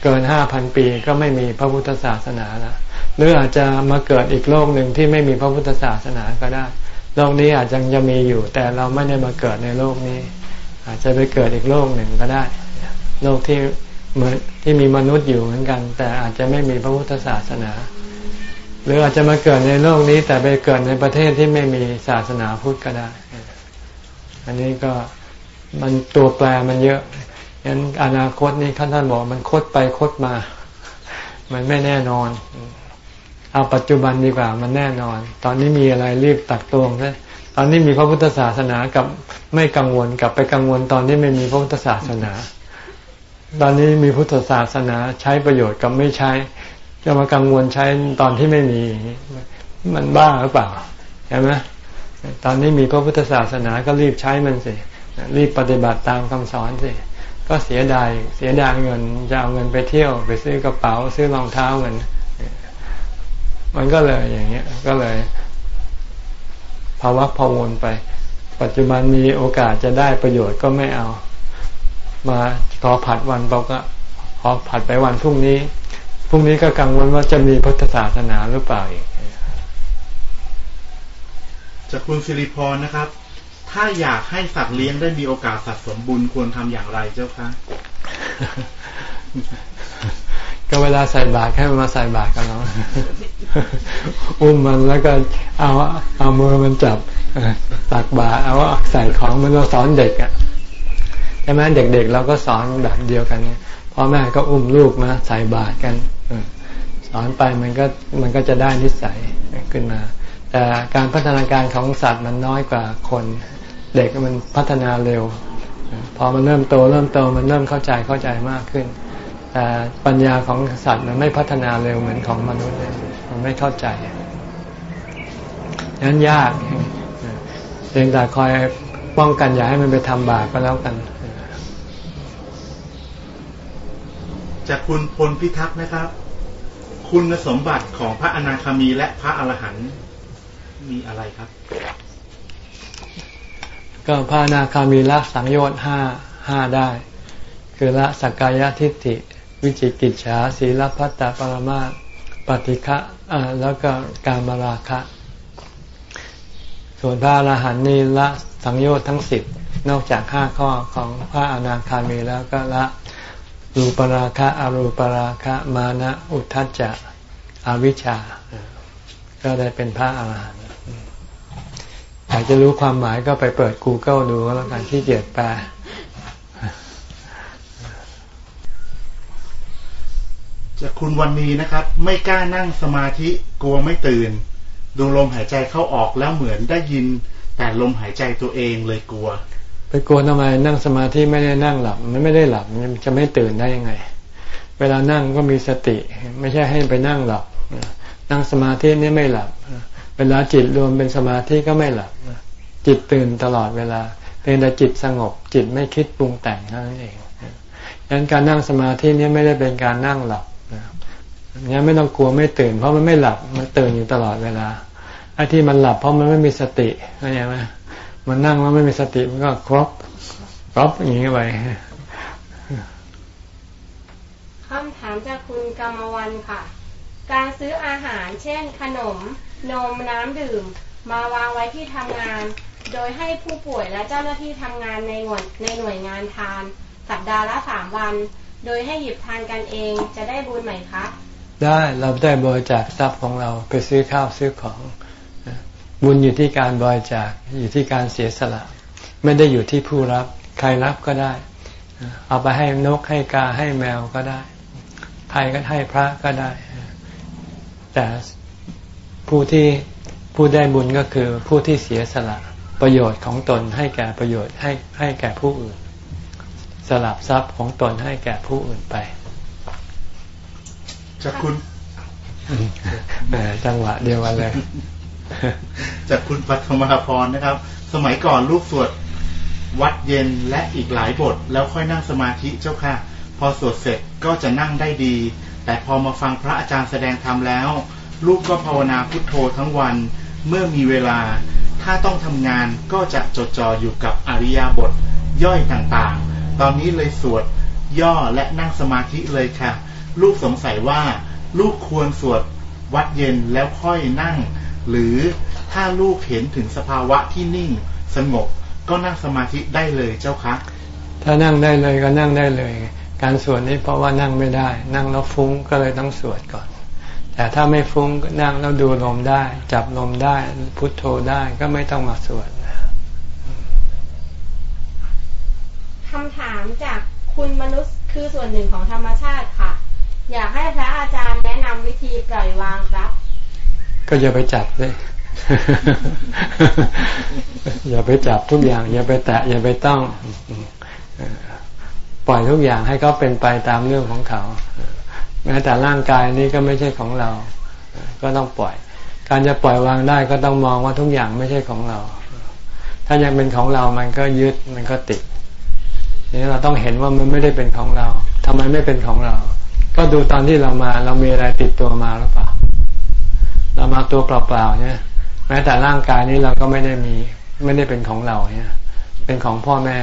เกินห้าพันปีก็ไม่มีพระพุทธศาสนาละหรืออาจจะมาเกิดอีกโลกหนึ่งที่ไม่มีพระพุทธศาสนาก็ได้ โลกนี้อาจจะยังมีอยู่ แต่เราไม่ได้มาเกิดในโลกนี้ อาจจะไปเกิดอีกโลกหนึ่งก็ได้ โลกที่เหมือนที่มีมนุษย์อยู่เหมือนกัน แต่อาจจะไม่มีพระพุทธศาสนา หรืออาจจะมาเกิดในโลกนี้ แต่ไปเกิดในประเทศที่ไม่มีศาสนาพุทธก็ได้ อันนี้ก็มันตัวแปรมันเยอะยันอนาคตนี้ท่านท่านบอกมันคดไปคดมา มันไม่แน่นอน เอาปัจจุบันดีกว่ามันแน่นอน ตอนนี้มีอะไรรีบตักตวงซะตอนนี้มีพระพุทธศาสนากับไม่กังวลกับไปกังวลตอนที่ไม่มีพระพุทธศาสนา ตอนนี้มีพุทธศาสนาใช้ประโยชน์กับไม่ใช้ จะมากังวลใช้ตอนที่ไม่มีมันบ้าหรือเปล่าใช่ไหมตอนนี้มีพระพุทธศาสนาก็รีบใช้มันสิรีบปฏิบัติตามคำสอนสิ ก็เสียดายเสียดายเงินจะเอาเงินไปเที่ยว ไปซื้อกระเป๋า ซื้อรองเท้าเงิน มันก็เลยอย่างเงี้ย ก็เลยภาวะพวนไป ปัจจุบันมีโอกาสจะได้ประโยชน์ก็ไม่เอา มาขอผัดวันเราก็ขอผัดไปวันพรุ่งนี้พรุ่งนี้ก็กังวลว่าจะมีพุทธศาสนาหรือเปล่าอีกจากคุณสิริพรนะครับ ถ้าอยากให้สัตว์เลี้ยงได้มีโอกาสสะสมบุญควรทำอย่างไรเจ้าคะ ก็เวลาใส่บาตรให้มันมาใส่บาตรกันเนาะอุ้มมันแล้วก็เอาเอามือมันจับตักบาตรเอาใส่ของมันเราสอนเด็กอะใช่ไหมเด็กๆเราก็สอนแบบเดียวกันเนี่ยพ่อแม่ก็อุ้มลูกมาใส่บาตรกันสอนไปมันก็มันก็จะได้นิสัยขึ้นมา แต่การพัฒนาการของสัตว์มันน้อยกว่าคน เด็กมันพัฒนาเร็ว พอมันเริ่มโตเริ่มโตมันเริ่มเข้าใจเข้าใจมากขึ้น แต่ปัญญาของสัตว์มันไม่พัฒนาเร็วเหมือนของมนุษย์มันไม่เข้าใจนั้นยากเพียงแต่คอยป้องกันอย่าให้มันไปทำบาปก็แล้วกันจากคุณพลพิทักษ์นะครับ คุณสมบัติของพระอนาคามีและพระอรหันต์มีอะไรครับ ก็พระอนาคามีละสังโยชน์ห้าห้าได้ คือละสักกายทิฏฐิ วิจิกิจฉาศีลพัตตปรมาปฏิฆะแล้วก็การมราคะ ส่วนพระอรหันต์นี่ละสังโยชน์ทั้งสิบนอกจากห้าข้อของพระอนาคามีแล้วก็ละรูปราคะอรูปราคะมานะอุทธัจจะอวิชชา ก็ได้เป็นพระอรหันต์อยากจะรู้ความหมายก็ไปเปิด Google ดูก็แล้วกันที่เกียจแปล จากคุณวันนี้นะครับ ไม่กล้านั่งสมาธิกลัวไม่ตื่น ดูลมหายใจเข้าออกแล้วเหมือนได้ยิน แต่ลมหายใจตัวเองเลยกลัว ไปกลัวทำไมนั่งสมาธิไม่ได้นั่งหลับมันไม่ได้หลับมันจะไม่ตื่นได้ยังไง เวลานั่งก็มีสติ ไม่ใช่ให้ไปนั่งหลับนั่งสมาธินี่ไม่หลับ เวลาจิตรวมเป็นสมาธิก็ไม่หลับ จิตตื่นตลอดเวลาเพียงแต่จิตสงบจิตไม่คิดปรุงแต่งเท่านั้นเองดังนั้นการนั่งสมาธินี้ไม่ได้เป็นการนั่งหลับ นี้ไม่ต้องกลัวไม่ตื่น เพราะมันไม่หลับมันตื่นอยู่ตลอดเวลาไอ้ที่มันหลับเพราะมันไม่มีสติเข้าใจไหมมันนั่งแล้วไม่มีสติมันก็ครบครบอย่างนี้ไปคำถามจากคุณกรรมวันค่ะ การซื้ออาหารเช่น ขนม นมน้ำดื่ม มาวางไว้ที่ทำงาน โดยให้ผู้ป่วยและเจ้าหน้าที่ทำงานในหน่วยในหน่วยงานทาน สัปดาห์ละสามวัน โดยให้หยิบทานกันเองจะได้บุญไหมคะ ได้เราได้บริจาคทรัพย์ของเราไปซื้อข้าวซื้อของ บุญอยู่ที่การบริจาคอยู่ที่การเสียสละ ไม่ได้อยู่ที่ผู้รับใครรับก็ได้ เอาไปให้นกให้กาให้แมวก็ได้ใครก็ให้พระก็ได้ แต่ผู้ที่ผู้ได้บุญก็คือผู้ที่เสียสละประโยชน์ของตนให้แก่ประโยชน์ให้ให้แก่ผู้อื่น สลับทรัพย์ของตนให้แก่ผู้อื่นไปจากคุณแหมจังหวะเดียวกันเลยจากคุณปัทมาพรนะครับ สมัยก่อนลูกสวดวัดเย็นและอีกหลายบท แล้วค่อยนั่งสมาธิเจ้าค่ะ พอสวดเสร็จก็จะนั่งได้ดี แต่พอมาฟังพระอาจารย์แสดงธรรมแล้ว ลูกก็ภาวนาพุทโธทั้งวันเมื่อมีเวลา ถ้าต้องทำงานก็จะจดจ่ออยู่กับอริยบทย่อยต่างๆ ตอนนี้เลยสวดย่อและนั่งสมาธิเลยค่ะ ลูกสงสัยว่า ลูกควรสวดวัดเย็นแล้วค่อยนั่ง หรือถ้าลูกเห็นถึงสภาวะที่นิ่งสงบก็นั่งสมาธิได้เลยเจ้าคะถ้านั่งได้เลยก็นั่งได้เลย การสวดนี้เพราะว่านั่งไม่ได้ นั่งแล้วฟุ้งก็เลยต้องสวดก่อน แต่ถ้าไม่ฟุ้งก็นั่งแล้วดูลมได้ จับลมได้ พุทโธได้ก็ไม่ต้องมาสวด คำถามจากคุณมนุษย์คือส่วนหนึ่งของธรรมชาติค่ะ อยากให้พระอาจารย์แนะนำวิธีปล่อยวางครับ ก็อย่าไปจับเลยอย่าไปจับทุกอย่าง อย่าไปแตะ อย่าไปต้องปล่อยทุกอย่างให้เขาเป็นไปตามเรื่องของเขาแม้แต่ร่างกายนี้ก็ไม่ใช่ของเรา ก็ต้องปล่อย การจะปล่อยวางได้ก็ต้องมองว่าทุกอย่างไม่ใช่ของเรา ถ้ายังเป็นของเรามันก็ยึดมันก็ติด นี่เราต้องเห็นว่ามันไม่ได้เป็นของเราทำไมไม่เป็นของเรา ก็ดูตอนที่เรามา เรามีอะไรติดตัวมาหรือเปล่า เรามาตัวเปล่าๆเนี่ยแม้แต่ร่างกายนี้เราก็ไม่ได้มีไม่ได้เป็นของเราเนี่ย เป็นของพ่อแม่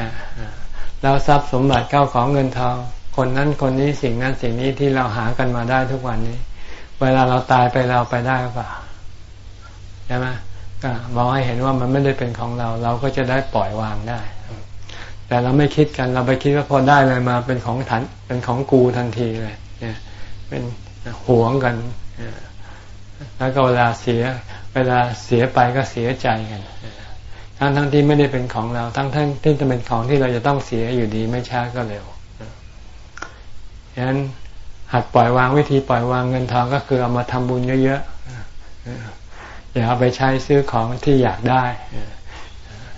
แล้วทรัพย์สมบัติเก้าของเงินทองคนนั้นคนนี้สิ่งนั้นสิ่งนี้ที่เราหากันมาได้ทุกวันนี้ เวลาเราตายไปเราไปได้หรือเปล่าใช่ไหมมองให้เห็นว่ามันไม่ได้เป็นของเรา เราก็จะได้ปล่อยวางได้ แต่เราไม่คิดกันเราไปคิดว่าพอได้เลยมาเป็นของทันเป็นของกูทันทีเลยเนี่ยเป็นหวงกันแล้วก็เวลาเสีย เวลาเสียไปก็เสียใจกันทั้งทั้งที่ไม่ได้เป็นของเรา ทั้งทั้งที่จะเป็นของที่เราจะต้องเสียอยู่ดีไม่ช้าก็เร็วฉะนั้นหัดปล่อยวางวิธีปล่อยวางเงินทองก็คือเอามาทำบุญเยอะๆอย่าเอาไปใช้ซื้อของที่อยากได้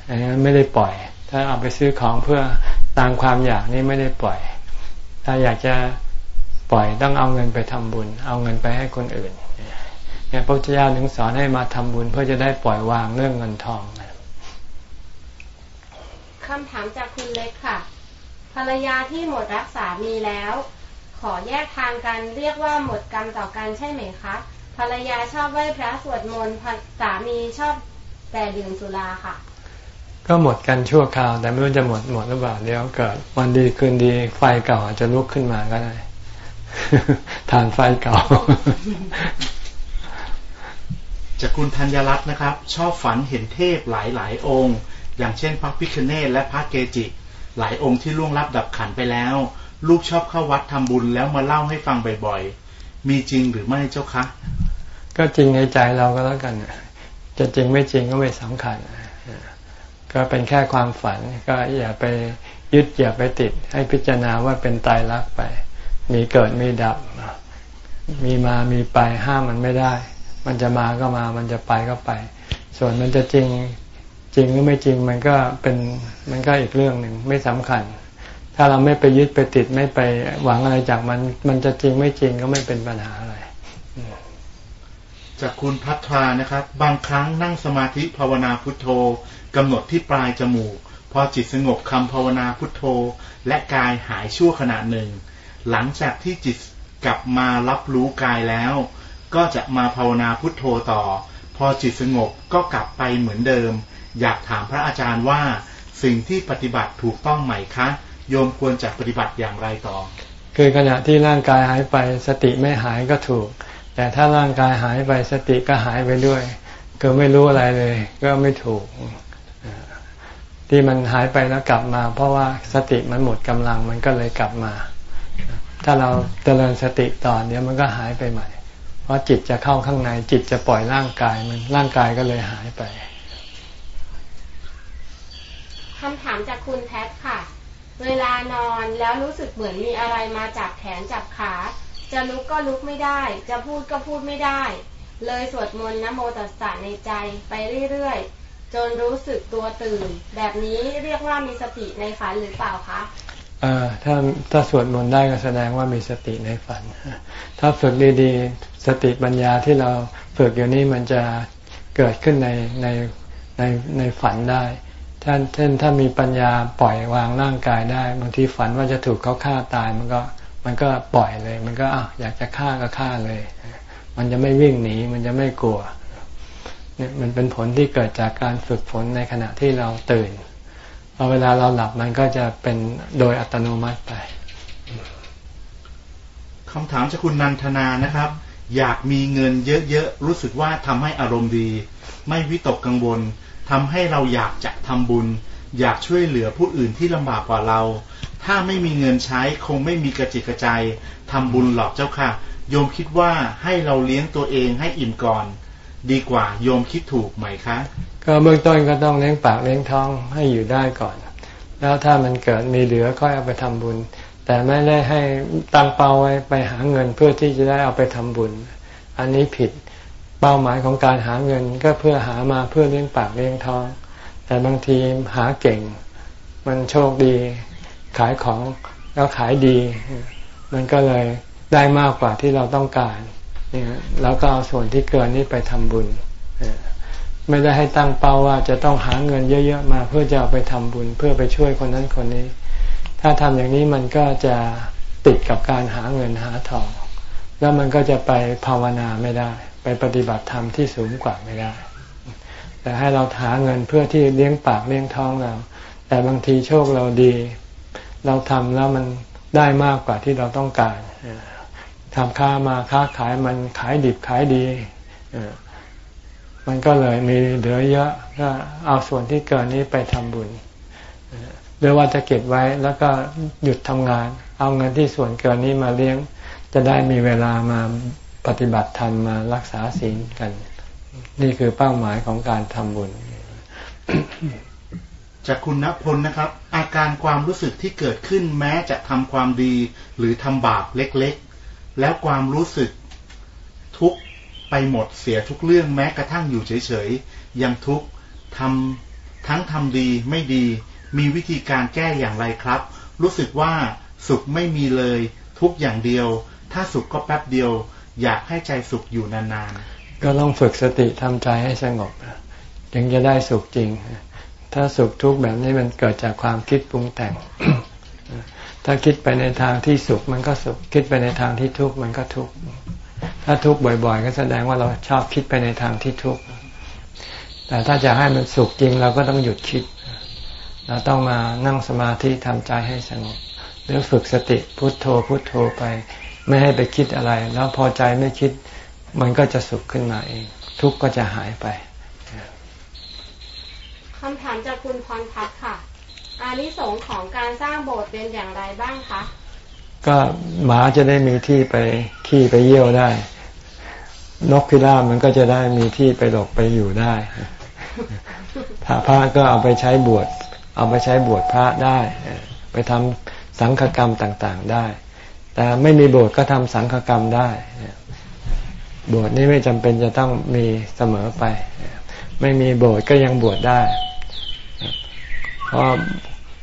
อันนี้ไม่ได้ปล่อย ถ้าเอาไปซื้อของเพื่อตามความอยากนี่ไม่ได้ปล่อย ถ้าอยากจะปล่อยต้องเอาเงินไปทำบุญ เอาเงินไปให้คนอื่นเนี่ยพระเจ้าถึงสอนให้มาทำบุญเพื่อจะได้ปล่อยวางเรื่องเงินทองคำถามจากคุณเล็กค่ะ ภรรยาที่หมดรักสามีแล้ว ขอแยกทางกันเรียกว่าหมดกรรมต่อกันใช่ไหมคะภรรยาชอบไหว้พระสวดมนต์สามีชอบแต่ดื่มสุราค่ะ ก็หมดกันชั่วคราว แต่ไม่รู้จะหมดหมดหรือเปล่าเดี๋ยวเกิด วันดีคืนดีไฟเก่าอาจจะลุกขึ้นมาก็ได้ทานไฟเก่า จากคุณธัญรัตน์นะครับ ชอบฝันเห็นเทพหลายหลายองค์ อย่างเช่นพระพิคเนตและพระเกจิ หลายองค์ที่ล่วงลับดับขันไปแล้ว ลูกชอบเข้าวัดทำบุญแล้วมาเล่าให้ฟังบ่อยๆ มีจริงหรือไม่เจ้าคะ ก็จริงในใจเราก็แล้วกันจะจริงไม่จริงก็ไม่สำคัญ ก็เป็นแค่ความฝัน ก็อย่าไปยึดอย่าไปติด ให้พิจารณาว่าเป็นตายรักไป มีเกิดมีดับ มีมามีไปห้ามมันไม่ได้ มันจะมาก็มามันจะไปก็ไป ส่วนมันจะจริงจริงหรือไม่จริงมันก็เป็นมันก็อีกเรื่องหนึ่งไม่สำคัญ ถ้าเราไม่ไปยึดไปติดไม่ไปหวังอะไรจากมัน มันจะจริงไม่จริงก็ไม่เป็นปัญหาอะไรจากคุณพัทรานะครับ บางครั้งนั่งสมาธิภาวนาพุทโธ กำหนดที่ปลายจมูก พอจิตสงบคำภาวนาพุทโธ และกายหายชั่วขณะหนึ่ง หลังจากที่จิตกลับมารับรู้กายแล้ว ก็จะมาภาวนาพุทโธต่อ พอจิตสงบก็กลับไปเหมือนเดิม อยากถามพระอาจารย์ว่า สิ่งที่ปฏิบัติถูกต้องไหมคะ โยมควรจะปฏิบัติอย่างไรต่อ คือขณะที่ร่างกายหายไปสติไม่หายก็ถูก แต่ถ้าร่างกายหายไปสติก็หายไปด้วย ก็ไม่รู้อะไรเลย ก็ไม่ถูก ที่มันหายไปแล้วกลับมา เพราะว่าสติมันหมดกำลังมันก็เลยกลับมา ถ้าเราเจริญสติต่อเดี๋ยมันก็หายไปใหม่ เพราะจิตจะเข้าข้างในจิตจะปล่อยร่างกายมันร่างกายก็เลยหายไปคำถามจากคุณแพทค่ะ เวลานอนแล้วรู้สึกเหมือนมีอะไรมาจับแขนจับขา จะลุกก็ลุกไม่ได้ จะพูดก็พูดไม่ได้ เลยสวดมนต์นะโมตัสสะในใจไปเรื่อยๆ จนรู้สึกตัวตื่น แบบนี้เรียกว่ามีสติในฝันหรือเปล่าคะถ้าถ้าสวดมนต์ได้ก็แสดงว่ามีสติในฝัน ถ้าฝึกดีๆ สติปัญญาที่เราฝึกอยู่นี่มันจะเกิดขึ้นในในในในฝันได้ท่านเช่นถ้ามีปัญญาปล่อยวางร่างกายได้ บางทีฝันว่าจะถูกเขาฆ่าตายมันก็มันก็ปล่อยเลย มันก็อะอยากจะฆ่าก็ฆ่าเลย มันจะไม่วิ่งหนีมันจะไม่กลัว เนี่ยมันเป็นผลที่เกิดจากการฝึกฝนในขณะที่เราตื่นพอเวลาเราหลับมันก็จะเป็นโดยอัตโนมัติไปคำถามจากคุณนันทนานะครับ อยากมีเงินเยอะๆรู้สึกว่าทำให้อารมณ์ดี ไม่วิตกกังวลทำให้เราอยากจะทำบุญ อยากช่วยเหลือผู้อื่นที่ลำบากกว่าเรา ถ้าไม่มีเงินใช้คงไม่มีกระจิกกระใจทำบุญหรอกเจ้าค่ะ โยมคิดว่าให้เราเลี้ยงตัวเองให้อิ่มก่อน ดีกว่าโยมคิดถูกไหมคะ ก็เบื้องต้นก็ต้องเลี้ยงปากเลี้ยงท้องให้อยู่ได้ก่อน แล้วถ้ามันเกิดมีเหลือก็เอาไปทำบุญ แต่ไม่ได้ให้ตั้งเป้าไว้ไปหาเงินเพื่อที่จะได้เอาไปทำบุญ อันนี้ผิดเป้าหมายของการหาเงินก็เพื่อหามาเพื่อเลี้ยงปากเลี้ยงท้อง แต่บางทีหาเก่ง มันโชคดี ขายของแล้วขายดี มันก็เลยได้มากกว่าที่เราต้องการ นี่แล้วก็เอาส่วนที่เกินนี้ไปทำบุญไม่ได้ให้ตั้งเป้าว่าจะต้องหาเงินเยอะๆมา เพื่อจะเอาไปทำบุญเพื่อไปช่วยคนนั้นคนนี้ ถ้าทำอย่างนี้มันก็จะติดกับการหาเงินหาทอง แล้วมันก็จะไปภาวนาไม่ได้ ไปปฏิบัติธรรมที่สูงกว่าไม่ได้ แต่ให้เราหาเงินเพื่อที่เลี้ยงปากเลี้ยงท้องเรา แต่บางทีโชคเราดี เราทำแล้วมันได้มากกว่าที่เราต้องการ ทำค้ามาค้าขายมันขายดิบขายดีมันก็เลยมีเหลือเยอะก็เอาส่วนที่เกินนี้ไปทำบุญหรือว่าจะเก็บไว้แล้วก็หยุดทำงาน เอาเงินที่ส่วนเกินนี้มาเลี้ยง จะได้มีเวลามาปฏิบัติธรรมมารักษาศีลกัน นี่คือเป้าหมายของการทำบุญ จากคุณณพลนะครับ อาการความรู้สึกที่เกิดขึ้นแม้จะทำความดีหรือทำบาปเล็กๆ แล้วความรู้สึกทุกข์ไปหมดเสียทุกเรื่องแม้กระทั่งอยู่เฉยๆยังทุกข์ทำทั้งทำดีไม่ดี มีวิธีการแก้อย่างไรครับ รู้สึกว่าสุขไม่มีเลย ทุกอย่างเดียว ถ้าสุขก็แป๊บเดียว อยากให้ใจสุขอยู่นานๆ ก็ต้องฝึกสติทำใจให้สงบจึงจะได้สุขจริง ถ้าสุขทุกข์แบบนี้มันเกิดจากความคิดปรุงแต่ง ถ้าคิดไปในทางที่สุขมันก็สุข คิดไปในทางที่ทุกข์มันก็ทุกข์ถ้าทุกข์บ่อย ๆ ก็แสดงว่าเราชอบคิดไปในทางที่ทุกข์แต่ถ้าจะให้มันสุขจริงเราก็ต้องหยุดคิด เราต้องมานั่งสมาธิทำใจให้สงบหรือฝึกสติพุโทโธพุโทโธไป ไม่ให้ไปคิดอะไร แล้วพอใจไม่คิด มันก็จะสุขขึ้นมาเอง ทุกข์ก็จะหายไปคำถามจากคุณพรพัฒน์ค่ะ อานิสงส์ของการสร้างโบสถ์เป็นอย่างไรบ้างคะ ก็หมาจะได้มีที่ไปขี้ไปเยี่ยวได้ นกพิราบมันก็จะได้มีที่ไปหลบไปอยู่ได้ถ้าพระก็เอาไปใช้บวชเอาไปใช้บวชพระได้ ไปทำสังฆกรรมต่างๆได้ แต่ไม่มีโบสถ์ก็ทำสังฆกรรมได้บวชนี่ไม่จำเป็นจะต้องมีเสมอไป ไม่มีโบสถ์ก็ยังบวชได้ เพราะ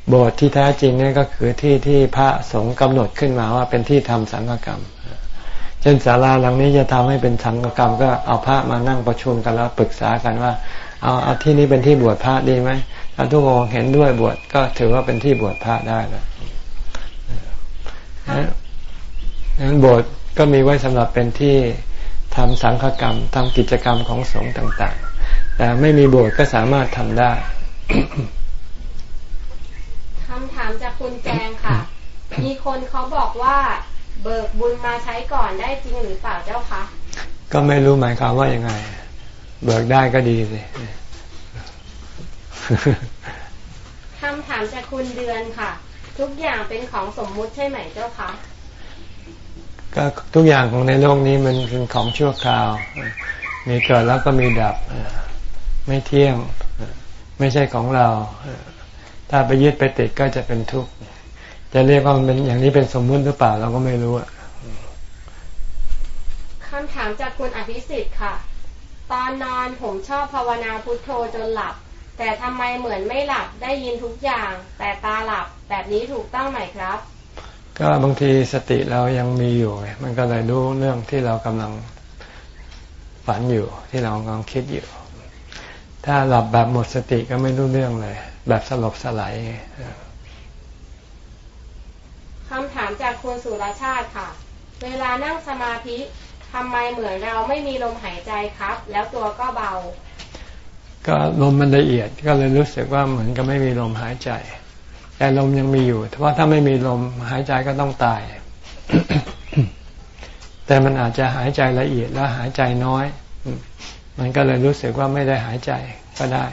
โบสถ์ที่แท้จริงนี่ก็คือที่ที่พระสงฆ์กำหนดขึ้นมาว่าเป็นที่ทำสังฆกรรม เช่นศาลาหลังนี้จะทำให้เป็นสังฆกรรม ก็เอาพระมานั่งประชุมกันแล้วปรึกษากันว่า เอาเอาที่นี้เป็นที่บวชพระดีไหมถ้าทุกองเห็นด้วยบวชก็ถือว่าเป็นที่บวชพระได้แล้วนั้นโบสถ์ก็มีไว้สำหรับเป็นที่ทำสังฆกรรมทำกิจกรรมของสงฆ์ต่าง ๆ แต่ไม่มีโบสถ์ก็สามารถทำได้ำถามจากคุณแจงค่ะ มีคนเขาบอกว่า เบิกบุญมาใช้ก่อนได้จริงหรือเปล่าเจ้าคะ ก็ไม่รู้หมายความว่ายังไง เบิกได้ก็ดีสิคำถามจากคุณเดือนค่ะ ทุกอย่างเป็นของสมมุติใช่ไหมเจ้าคะก็ทุกอย่างของในโลกนี้มันเป็นของชั่วคราว มีเกิดแล้วก็มีดับ ไม่เที่ยง ไม่ใช่ของเรา ถ้าไปยึดไปติดก็จะเป็นทุกข์จะเรียกว่ามันเป็นอย่างนี้เป็นสมมุติหรือเปล่าเราก็ไม่รู้อะคำถามจากคุณอภิสิทธิ์ค่ะ ตอนนอนผมชอบภาวนาพุทโธจนหลับ แต่ทำไมเหมือนไม่หลับได้ยินทุกอย่าง แต่ตาหลับแบบนี้ถูกต้องไหมครับ ก็บางทีสติเรายังมีอยู่ไงมันก็เลยรู้เรื่องที่เรากำลังฝันอยู่ ที่เรากำลังคิดอยู่ ถ้าหลับแบบหมดสติก็ไม่รู้เรื่องเลยแบบสลบสลายคำถามจากคุณสุรชาติค่ะ เวลานั่งสมาธิทำไมเหมือนเราไม่มีลมหายใจครับ แล้วตัวก็เบา ก็ลมมันละเอียดก็เลยรู้สึกว่าเหมือนกับไม่มีลมหายใจ แต่ลมยังมีอยู่เพราะถ้าไม่มีลมหายใจก็ต้องตาย แต่มันอาจจะหายใจละเอียดแล้วหายใจน้อย มันก็เลยรู้สึกว่าไม่ได้หายใจก็ได้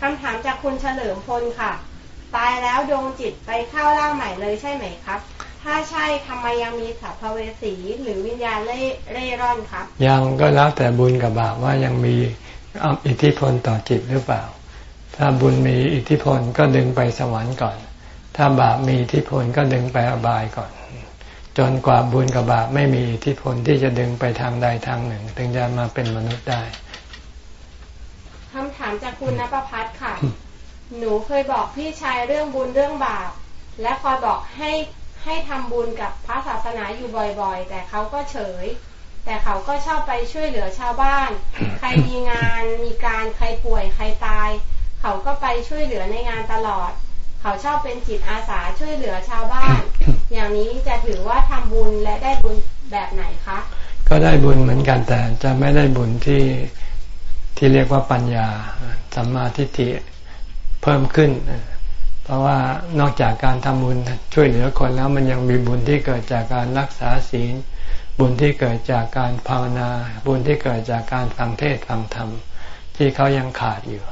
คำถามจากคุณเฉลิมพลค่ะ ตายแล้วดวงจิตไปเข้าร่างใหม่เลยใช่ไหมครับ ถ้าใช่ทำไมยังมีสัพเพเวสีหรือวิญญาณเล่เร่ร่อนครับ ยังก็แล้วแต่บุญกับบาปว่ายังมีอิทธิพลต่อจิตหรือเปล่า ถ้าบุญมีอิทธิพลก็ดึงไปสวรรค์ก่อน ถ้าบาปมีอิทธิพลก็ดึงไปอบายก่อน จนกว่าบุญกับบาปไม่มีอิทธิพลที่จะดึงไปทางใดทางหนึ่ง ถึงจะมาเป็นมนุษย์ได้ คำถามจากคุณนภพัฒน์ค่ะ หนูเคยบอกพี่ชายเรื่องบุญเรื่องบาป และคอยบอกให้ให้ทำบุญกับพระศาสนาอยู่บ่อยๆ แต่เขาก็เฉย แต่เขาก็ชอบไปช่วยเหลือชาวบ้าน ใครมีงานมีการใครป่วยใครตาย เขาก็ไปช่วยเหลือในงานตลอด เขาชอบเป็นจิตอาสาช่วยเหลือชาวบ้าน อย่างนี้จะถือว่าทำบุญและได้บุญแบบไหนคะ ก็ได้บุญเหมือนกันแต่จะไม่ได้บุญที่ ที่เรียกว่าปัญญาสัมมาทิฏฐิเพิ่มขึ้น เพราะว่านอกจากการทำบุญช่วยเหลือคนแล้วมันยังมีบุญที่เกิดจากการรักษาศีล บุญที่เกิดจากการภาวนา บุญที่เกิดจากการฟังเทศฟังธรรม ที่เขายังขาดอยู่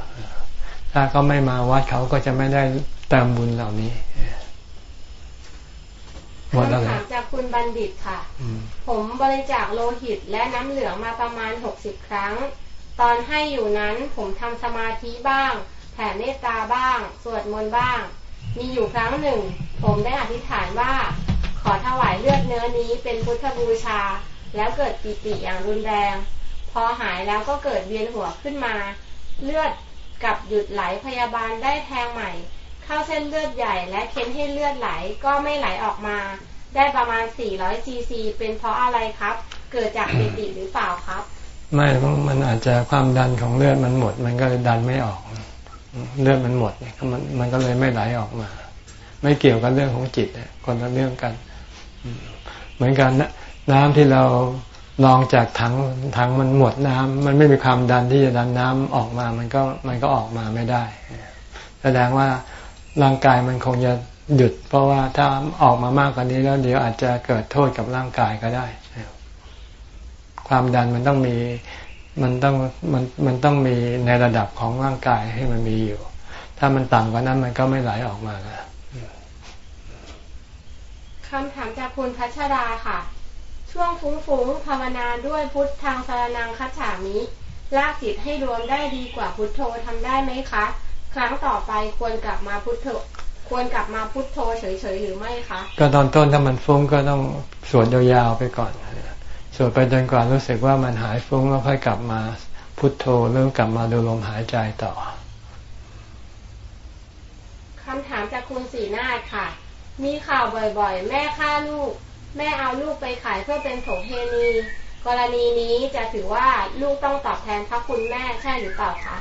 ถ้าเขาไม่มาวัดเขาก็จะไม่ได้เติมบุญเหล่านี้หมดแล้วคำเหรถาอมจากคุณบัณฑิตค่ะอืมผมบริจาคโลหิตและน้ำเหลืองมาประมาณ60ครั้ง ตอนให้อยู่นั้นผมทำสมาธิบ้าง แผ่เมตตาบ้าง สวดมนต์บ้าง มีอยู่ครั้งหนึ่ง ผมได้อธิษฐานว่า ขอถวายเลือดเนื้อนี้เป็นพุทธบูชา แล้วเกิดปิติอย่างรุนแรง พอหายแล้วก็เกิดเวียนหัวขึ้นมา เลือดกับหยุดไหลพยาบาลได้แทงใหม่ เข้าเส้นเลือดใหญ่และเค้นให้เลือดไหลก็ไม่ไหลออกมา ได้ประมาณ 400 ซีซี เป็นเพราะอะไรครับ เกิดจากปิติหรือเปล่าครับ ไม่ มันอาจจะความดันของเลือดมันหมด มันก็เลยดันไม่ออก เลือดมันหมดเนี่ยมันมันก็เลยไม่ไหลออกมา ไม่เกี่ยวกับเรื่องของจิตคนละเรื่องกัน เหมือนกันน้ำที่เราลองจากถังถังมันหมดน้ำมันไม่มีความดันที่จะดันน้ำออกมา มันก็มันก็ออกมาไม่ได้ แสดงว่าร่างกายมันคงจะหยุด เพราะว่าถ้าออกมามากกว่านี้แล้วเดี๋ยวอาจจะเกิดโทษกับร่างกายก็ได้ ความดันมันต้องมีมันต้องมันมันต้องมีในระดับของร่างกายให้มันมีอยู่ ถ้ามันต่ำกว่านั้นมันก็ไม่ไหลออกมาแล้วคำถามจากคุณพัชราค่ะ ช่วงฟุ้งๆภาวนาด้วยพุทธทางสารนังคัจฉามิลากจิตให้รวมได้ดีกว่าพุทโธทำได้ไหมคะ ครั้งต่อไปควรกลับมาพุทโธควรกลับมาพุทโธเฉยๆหรือไม่คะ ก็ตอนต้นถ้ามันฟุ้งก็ต้องสวดยาวๆไปก่อน สวดไปจนกว่ารู้สึกว่ามันหายฟุ้งแล้วค่อยกลับมาพุทโธเริ่มกลับมาดูลมหายใจต่อคำถามจากคุณสีนาฏค่ะ มีข่าวบ่อยๆ แม่ฆ่าลูก แม่เอาลูกไปขายเพื่อเป็นโสเพณี กรณีนี้จะถือว่าลูกต้องตอบแทนพระคุณแม่ใช่หรือเปล่าคะ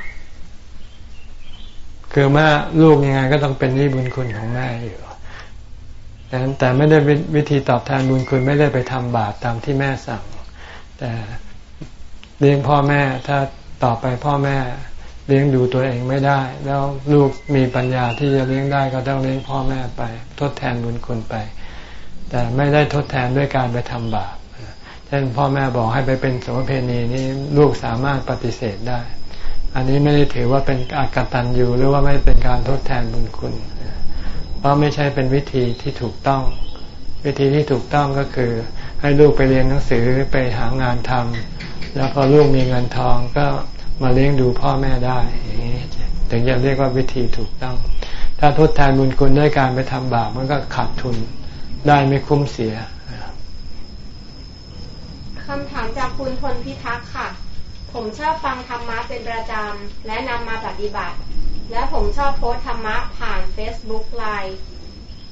คือแม่ลูกยังไงก็ต้องเป็นนิบุญคุณของแม่อยู่ แต่แต่ไม่ได้วิธีตอบแทนบุญคุณไม่ได้ไปทำบาปตามที่แม่สั่ง แต่เลี้ยงพ่อแม่ถ้าต่อไปพ่อแม่เลี้ยงดูตัวเองไม่ได้ แล้วลูกมีปัญญาที่จะเลี้ยงได้ก็ต้องเลี้ยงพ่อแม่ไป ทดแทนบุญคุณไป แต่ไม่ได้ทดแทนด้วยการไปทำบาปเช่นพ่อแม่บอกให้ไปเป็นสมเพณีนี้ลูกสามารถปฏิเสธได้ อันนี้ไม่ได้ถือว่าเป็นอากตันอยู่หรือว่าไม่เป็นการทดแทนบุญคุณเเพราะไม่ใช่เป็นวิธีที่ถูกต้อง วิธีที่ถูกต้องก็คือ ให้ลูกไปเรียนหนังสือไปหางานทำแล้วพอลูกมีเงินทองก็มาเลี้ยงดูพ่อแม่ได้ถึงจะเรียกว่าวิธีถูกต้อง ถ้าทดแทนบุญคุณด้วยการไปทำบาปมันก็ขาดทุนได้ไม่คุ้มเสียคำถามจากคุณพลพิทักษ์ค่ะ ผมชอบฟังธรรมะเป็นประจำและนำมาปฏิบัติ และผมชอบโพสธรรมะผ่าน Facebook ไลน์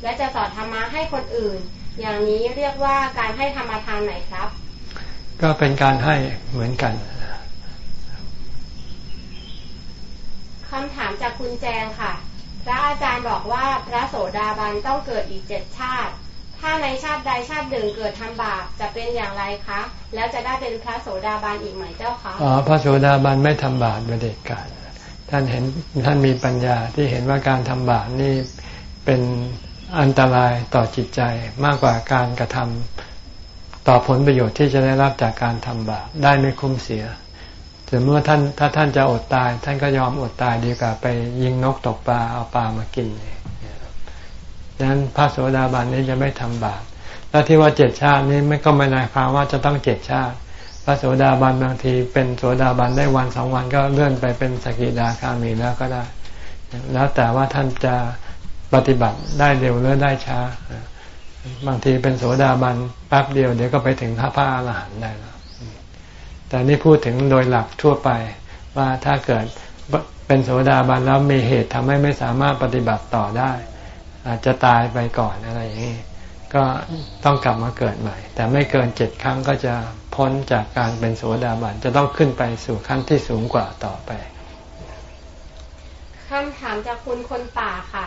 และจะสอนธรรมะให้คนอื่น อย่างนี้เรียกว่าการให้ธรรมทานไหนครับ ก็เป็นการให้เหมือนกันคำถามจากคุณแจงค่ะ พระอาจารย์บอกว่าพระโสดาบันต้องเกิดอีกเจ็ดชาติ ถ้าในชาติใดชาติหนึ่งเกิดทำบาปจะเป็นอย่างไรคะ แล้วจะได้เป็นพระโสดาบันอีกไหมเจ้าคะอ๋อพระโสดาบันไม่ทำบาปเด็กการท่านเห็นท่านมีปัญญาที่เห็นว่าการทำบาปนี่เป็นอันตรายต่อจิตใจมากกว่าการกระทำต่อผลประโยชน์ที่จะได้รับจากการทำบาปได้ไม่คุ้มเสียแต่เมื่อท่านถ้าท่านจะอดตาย ท่านก็ยอมอดตายดีกว่าไปยิงนกตกปลาเอาปลามากิน ดังนั้นพระโสดาบันนี้จะไม่ทำบาปแล้วที่ว่าเจ็ดชาตินี้ไม่ก็ไม่นายความว่าจะต้องเจ็ดชาติ พระโสดาบันบางที เป็นโสดาบันได้วันสองวันก็เลื่อนไปเป็นสกิดาคามีแล้วก็ได้ แล้วแต่ว่าท่านจะปฏิบัติได้เร็วหรือได้ช้า บางทีเป็นโสดาบันแป๊บเดียวเดี๋ยวก็ไปถึงพระพระอรหันต์ได้แล้วแต่นี่พูดถึงโดยหลักทั่วไปว่าถ้าเกิดเป็นโสดาบันแล้วมีเหตุทำให้ไม่สามารถปฏิบัติต่อได้ อาจจะตายไปก่อนอะไรอย่างนี้ก็ต้องกลับมาเกิดใหม่ แต่ไม่เกินเจ็ดครั้งก็จะพ้นจากการเป็นโสดาบันจะต้องขึ้นไปสู่ขั้นที่สูงกว่าต่อไปคำถามจากคุณคนป่าค่ะ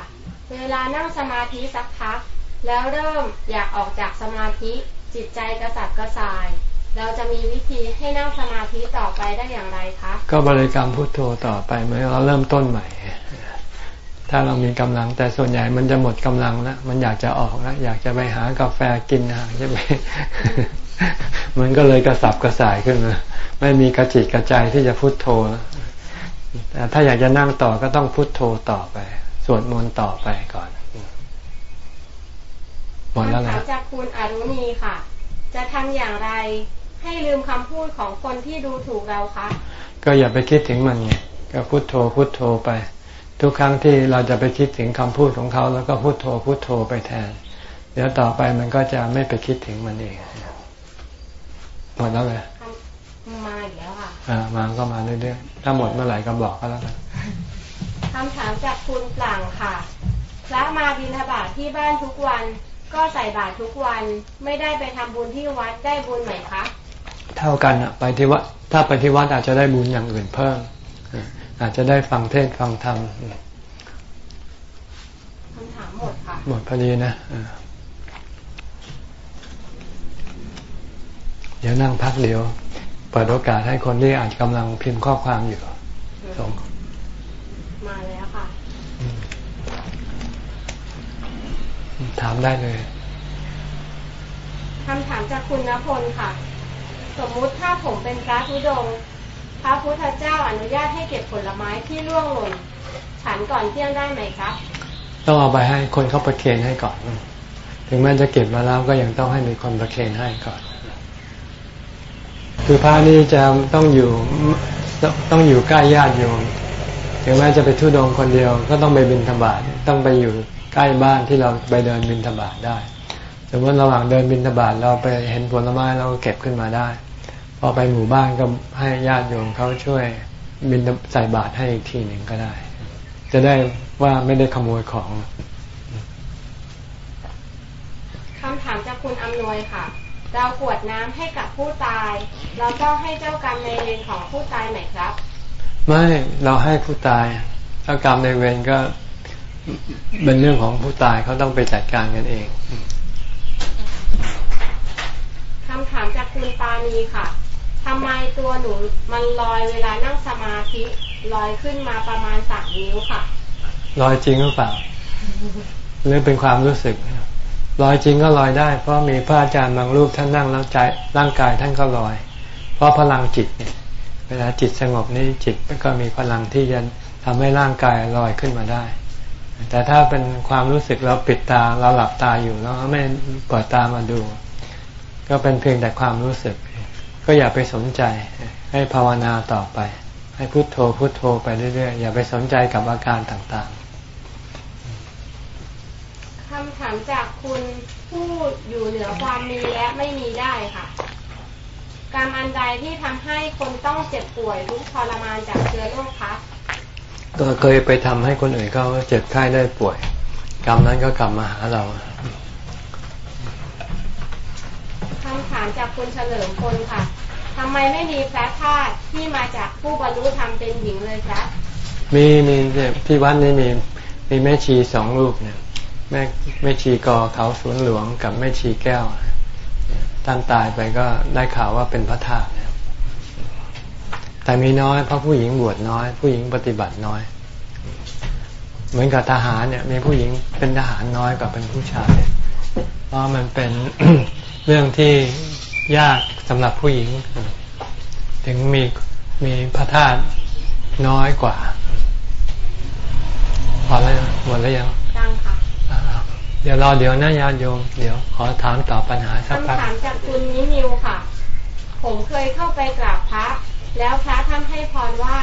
เวลานั่งสมาธิสักพัก แล้วเริ่มอยากออกจากสมาธิจิตใจกระสับกระส่าย เราจะมีวิธีให้นั่งสมาธิต่อไปได้อย่างไรคะ ก็บริกรรมพุทโธต่อไปเมื่อเราเริ่มต้นใหม่ ถ้าเรามีกำลัง แต่ส่วนใหญ่มันจะหมดกำลังแล้วมันอยากจะออกแล้วอยากจะไปหากาแฟกินหาจะไปมันก็เลยกระสับกระส่ายขึ้นมาไม่มีกระจิตกระใจที่จะพุทโธแต่ถ้าอยากจะนั่งต่อก็ต้องพุทโธต่อไป สวดมนต์ต่อไปก่อนหมดแล้วนะจากคุณอรุณีค่ะ จะทำอย่างไรให้ลืมคำพูดของคนที่ดูถูกเราคะก็อย่าไปคิดถึงมันไงก็พุโทโธพุโทโธไป ทุกครั้งที่เราจะไปคิดถึงคำพูดของเขา แล้วก็พูดโทพูดโทไปแทน เดี๋ยวต่อไปมันก็จะไม่ไปคิดถึงมันเองหมดแล้วเลยมาอีกแล้วค่ะอ่ามาก็มาเรื่อยๆถ้าหมดเมื่อไหร่ก็บอกก็แล้วกันคำถามจากคุณปล่างค่ะ พระมาบิณฑบาตที่บ้านทุกวัน ก็ใส่บาตรทุกวันไม่ได้ไปทำบุญที่วัดได้บุญไหมคะ เท่ากันอะไปที่วัดถ้าไปที่วัดอาจจะได้บุญอย่างอื่นเพิ่ม อ่าอาจจะได้ฟังเทศน์ฟังธรรมคำถามหมดค่ะ หมดพอดีนะอ่าเดี๋ยวนั่งพักเดี๋ยว เปิดโอกาสให้คนที่อาจกำลังพิมพ์ข้อความอยู่ส่งมาแล้วค่ะ ถามได้เลยคำถามจากคุณณพลค่ะ สมมุติถ้าผมเป็นพระธุดงค์พ ระพุทธเจ้าอนุญาตให้เก็บผลไม้ที่ร่วงหล่นฉันก่อนเที่ยงได้ไหมครับ ต้องเอาไปให้คนเขาประเคนให้ก่อน ถึงแม้จะเก็บมาแล้วก็ยังต้องให้มีคนประเคนให้ก่อน คือพระนี่จะต้องอยู่ต้องอยู่ใกล้ญาติโยมถึงแม้จะไปทุดงค์คนเดียวก็ต้องไปบิณฑบาตต้องไปอยู่ใกล้บ้านที่เราไปเดินบิณฑบาตได้สมมติระหว่างเดินบิณฑบาตเราไปเห็นผลไม้เราก็เก็บขึ้นมาได้ พอไปหมู่บ้านก็ให้ญาติโยมเขาช่วยบินใส่บาตรให้อีกทีหนึ่งก็ได้ จะได้ว่าไม่ได้ขโมยของคำถามจากคุณอำนวยค่ะ เรากรวดน้ำให้กับผู้ตายเราต้องให้เจ้ากรรมในายเวรของผู้ตายไหมครับ ไม่เราให้ผู้ตายถ้ากรรมในเวรก็เป็นเรื่องของผู้ตายเขาต้องไปจัดการกันเองคำถามจากคุณปานีค่ะ ทำไมตัวหนูมันลอยเวลานั่งสมาธิลอยขึ้นมาประมาณสามนิ้วค่ะลอยจริงหรือเปล่าหรือเป็นความรู้สึกลอยจริงก็ลอยได้ เพราะมีพระอาจารย์บางรูปท่านนั่งแล้วใจร่างกายท่านก็ลอย เพราะพลังจิตเนี่ยเวลาจิตสงบนี่จิตก็มีพลังที่จะทำให้ร่างกายลอยขึ้นมาได้ แต่ถ้าเป็นความรู้สึกเราปิดตาเราหลับตาอยู่แล้วไม่เปิดตามาดู ก็เป็นเพียงแต่ความรู้สึก ก็อย่าไปสนใจ ให้ภาวนาต่อไป ให้พุโทโธพุโทโธไปเรื่อยๆ อย่าไปสนใจกับอาการต่างคำถามจากคุณผู้อยู่เหนือความมีและไม่มีได้ค่ะกรรมอันใดที่ทำให้คนต้องเจ็บป่วยทุกข์ทรมานจากเชื้อโรคคะๆก็เคยไปทำให้คนอื่นเขาเจ็บไข้ได้ป่วย กรรมนั้นก็กลับมาหาเราคำถามจากคุณเฉลิมพลค่ะ ทำไมไม่มีพระธาตุที่มาจากผู้บรรลุธรรมเป็นหญิงเลยครับ มีมีเนี่ที่วัดนี้มีมีแม่ชีสองรูปเนี่ยแม่แม่ชีกอเขาสวนหลวงกับแม่ชีแก้วท่านตายไปก็ได้ข่าวว่าเป็นพระธาตุแต่มีน้อยเพราะผู้หญิงบวชน้อย ผู้หญิงปฏิบัติน้อย เหมือนกับทหารเนี่ยมีผู้หญิงเป็นทหารน้อยกว่าเป็นผู้ชาย เพราะมันเป็นเรื่องที่ ยากสำหรับผู้หญิง ถึงมีมีพระธาตุน้อยกว่า พอแล้วยังหมดแล้วยังดังค่ะอ่าเดี๋ยวรอเดี๋ยวนะญาติโยม เดี๋ยวขอถามตอบปัญหาสักพักคำถามจากคุณนินิวค่ะ ผมเคยเข้าไปกราบพระ แล้วพระท่านให้พรว่า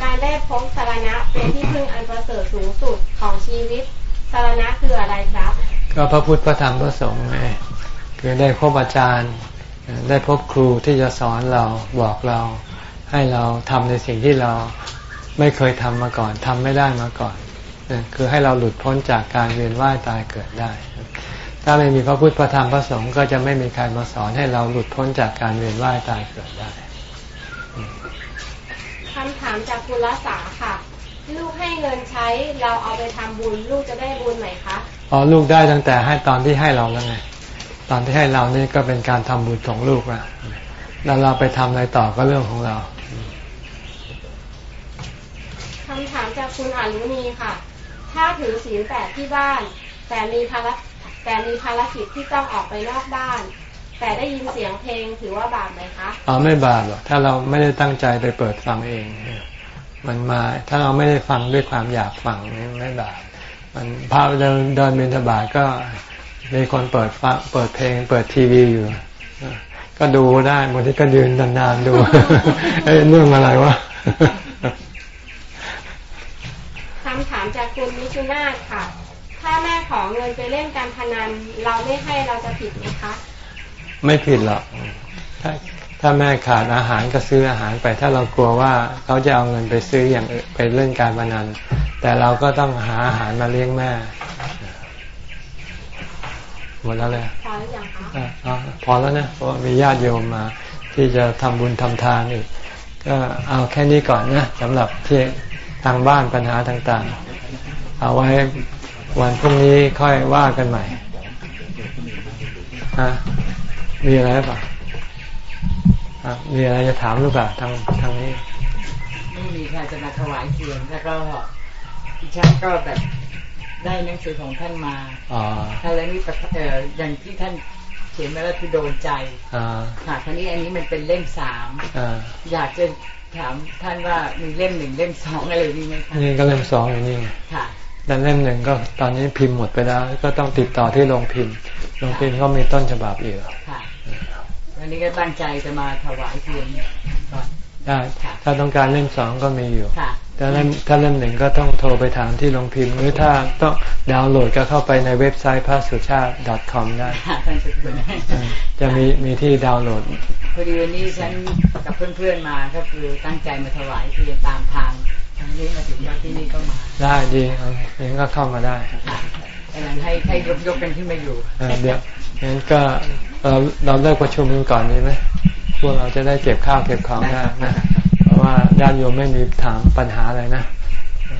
การได้พบสารณะเป็นที่พึ่งอันประเสริฐสูงสุดของชีวิตสารณะคืออะไรครับ ก็พระพุทธพระธรรมพระสงฆ์ไงคือได้พบอาจารย์ ได้พบครูที่จะสอนเราบอกเรา ให้เราทำในสิ่งที่เราไม่เคยทำมาก่อนทำไม่ได้มาก่อนเนี่ยคือให้เราหลุดพ้นจากการเวียนว่ายตายเกิดได้ ถ้าไม่มีพระพุทธพระธรรมพระสงฆ์ก็จะไม่มีใครมาสอนให้เราหลุดพ้นจากการเวียนว่ายตายเกิดได้คำถามจากคุณรัษาค่ะ ลูกให้เงินใช้เราเอาไปทำบุญ ลูกจะได้บุญไหมคะอ๋อลูกได้ตั้งแต่ให้ตอนที่ให้เราแล้วไง ตอนที่ให้เรานี่ก็เป็นการทำบุญของลูกแล้วแล้วเราไปทำอะไรต่อก็เรื่องของเราคำถามจากคุณอารุณีค่ะ ถ้าถือศีลแปดที่บ้าน แต่มีภารแต่มีภารกิจที่ต้องออกไปนอกบ้าน แต่ได้ยินเสียงเพลงถือว่าบาปไหมคะอ๋อไม่บาปหรอกถ้าเราไม่ได้ตั้งใจไปเปิดฟังเอง มันมาถ้าเราไม่ได้ฟังด้วยความอยากฟังนี่ไม่บาปมันพาเดินเดินบินทบาทก็ มีคนเปิดฟังเปิดเพลง เปิดทีวีอยู่ ก็ดูได้บางทีก็ยืนนานๆดูเอ้ยเรื่องอะไรวะคำถามจากคุณมิชุนาถค่ะ ถ้าแม่ขอเงินไปเล่นการพนัน เราไม่ให้เราจะผิดไหมคะ ไม่ผิดหรอกถ้าถ้าแม่ขาดอาหารก็ซื้ออาหารไป ถ้าเรากลัวว่าเขาจะเอาเงินไปซื้ออย่างอื่นไปเล่นการพนัน แต่เราก็ต้องหาอาหารมาเลี้ยงแม่ หมดแล้วเลยพอหรือยังคะอะอะพอแล้วนะเพราะว่ามีญาติโยมมาที่จะทำบุญทำทานอีก ก็เอาแค่นี้ก่อนนะสำหรับที่ทางบ้านปัญหาต่างๆ เอาไว้วันพรุ่งนี้ค่อยว่ากันใหม่ฮะมีอะไรหรือเปล่าอะมีอะไรจะถามหรือเปล่าทางทางนี้ ไม่มีค่ะจะมาถวายเทียนแล้วก็ดิฉันก็แบบ ได้หนังสือของท่านมาอ๋อท่านแล้วนี่ประเอ่ออย่างที่ท่านเขียนมาแล้วคือโดนใจอ่าค่ะคราวนี้อันนี้มันเป็นเล่มสามอ่าอยากจะถามท่านว่ามีเล่มหนึ่งเล่มสองอะไรมีไหมคะนี่ก็เล่มสองอยู่นี่ไงค่ะแต่เล่มหนึ่งก็ตอนนี้พิมพ์หมดไปแล้ว ก็ต้องติดต่อที่โรงพิมพ์โรงพิมพ์ก็มีต้นฉบับอยู่ค่ะวันนี้ก็ตั้งใจจะมาถวายเทียนก่อนได้ถ้าต้องการเล่มสองก็มีอยู่ค่ะถ้าเล่มถ้าเล่มหนึ่งก็ต้องโทรไปถามที่โรงพิมพ์ หรือถ้าต้องดาวน์โหลดก็เข้าไปในเว็บไซต์พระสุชาติ .com ได้ค่ะท่านเจ้าคุณอืมจะมีมีที่ดาวน์โหลด พอดีวันนี้ฉันกับเพื่อนๆมาก็คือตั้งใจมาถวายเทียนตามทางทางนี้มาถึงวัดที่นี่ก็มา ได้ดีเอาอย่างนั้นก็เข้ามาได้ค่ะดังนั้นให้ให้ยกยกกันขึ้นมาอยู่เออเดี๋ยวงั้นก็เราเราเลิกประชุมกันก่อนดีไหมพวกเราจะได้เก็บข้าวเก็บของได้นะเพราะ ว่าญาติโยมไม่มีถามปัญหาอะไรนะ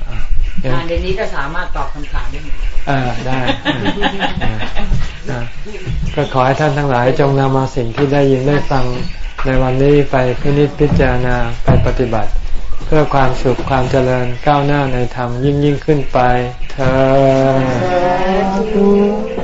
อะงั้นงานในนี้ก็สามารถตอบคำถามได้หมดเออได้เออเออก็ขอให้ท่านทั้งหลายจงนำมาสิ่งที่ได้ยินได้ฟังในวันนี้ไปพินิจพิจารณาไปปฏิบัติ เพื่อความสุขความเจริญก้าวหน้าในธรรมยิ่งยิ่งขึ้นไป เธอ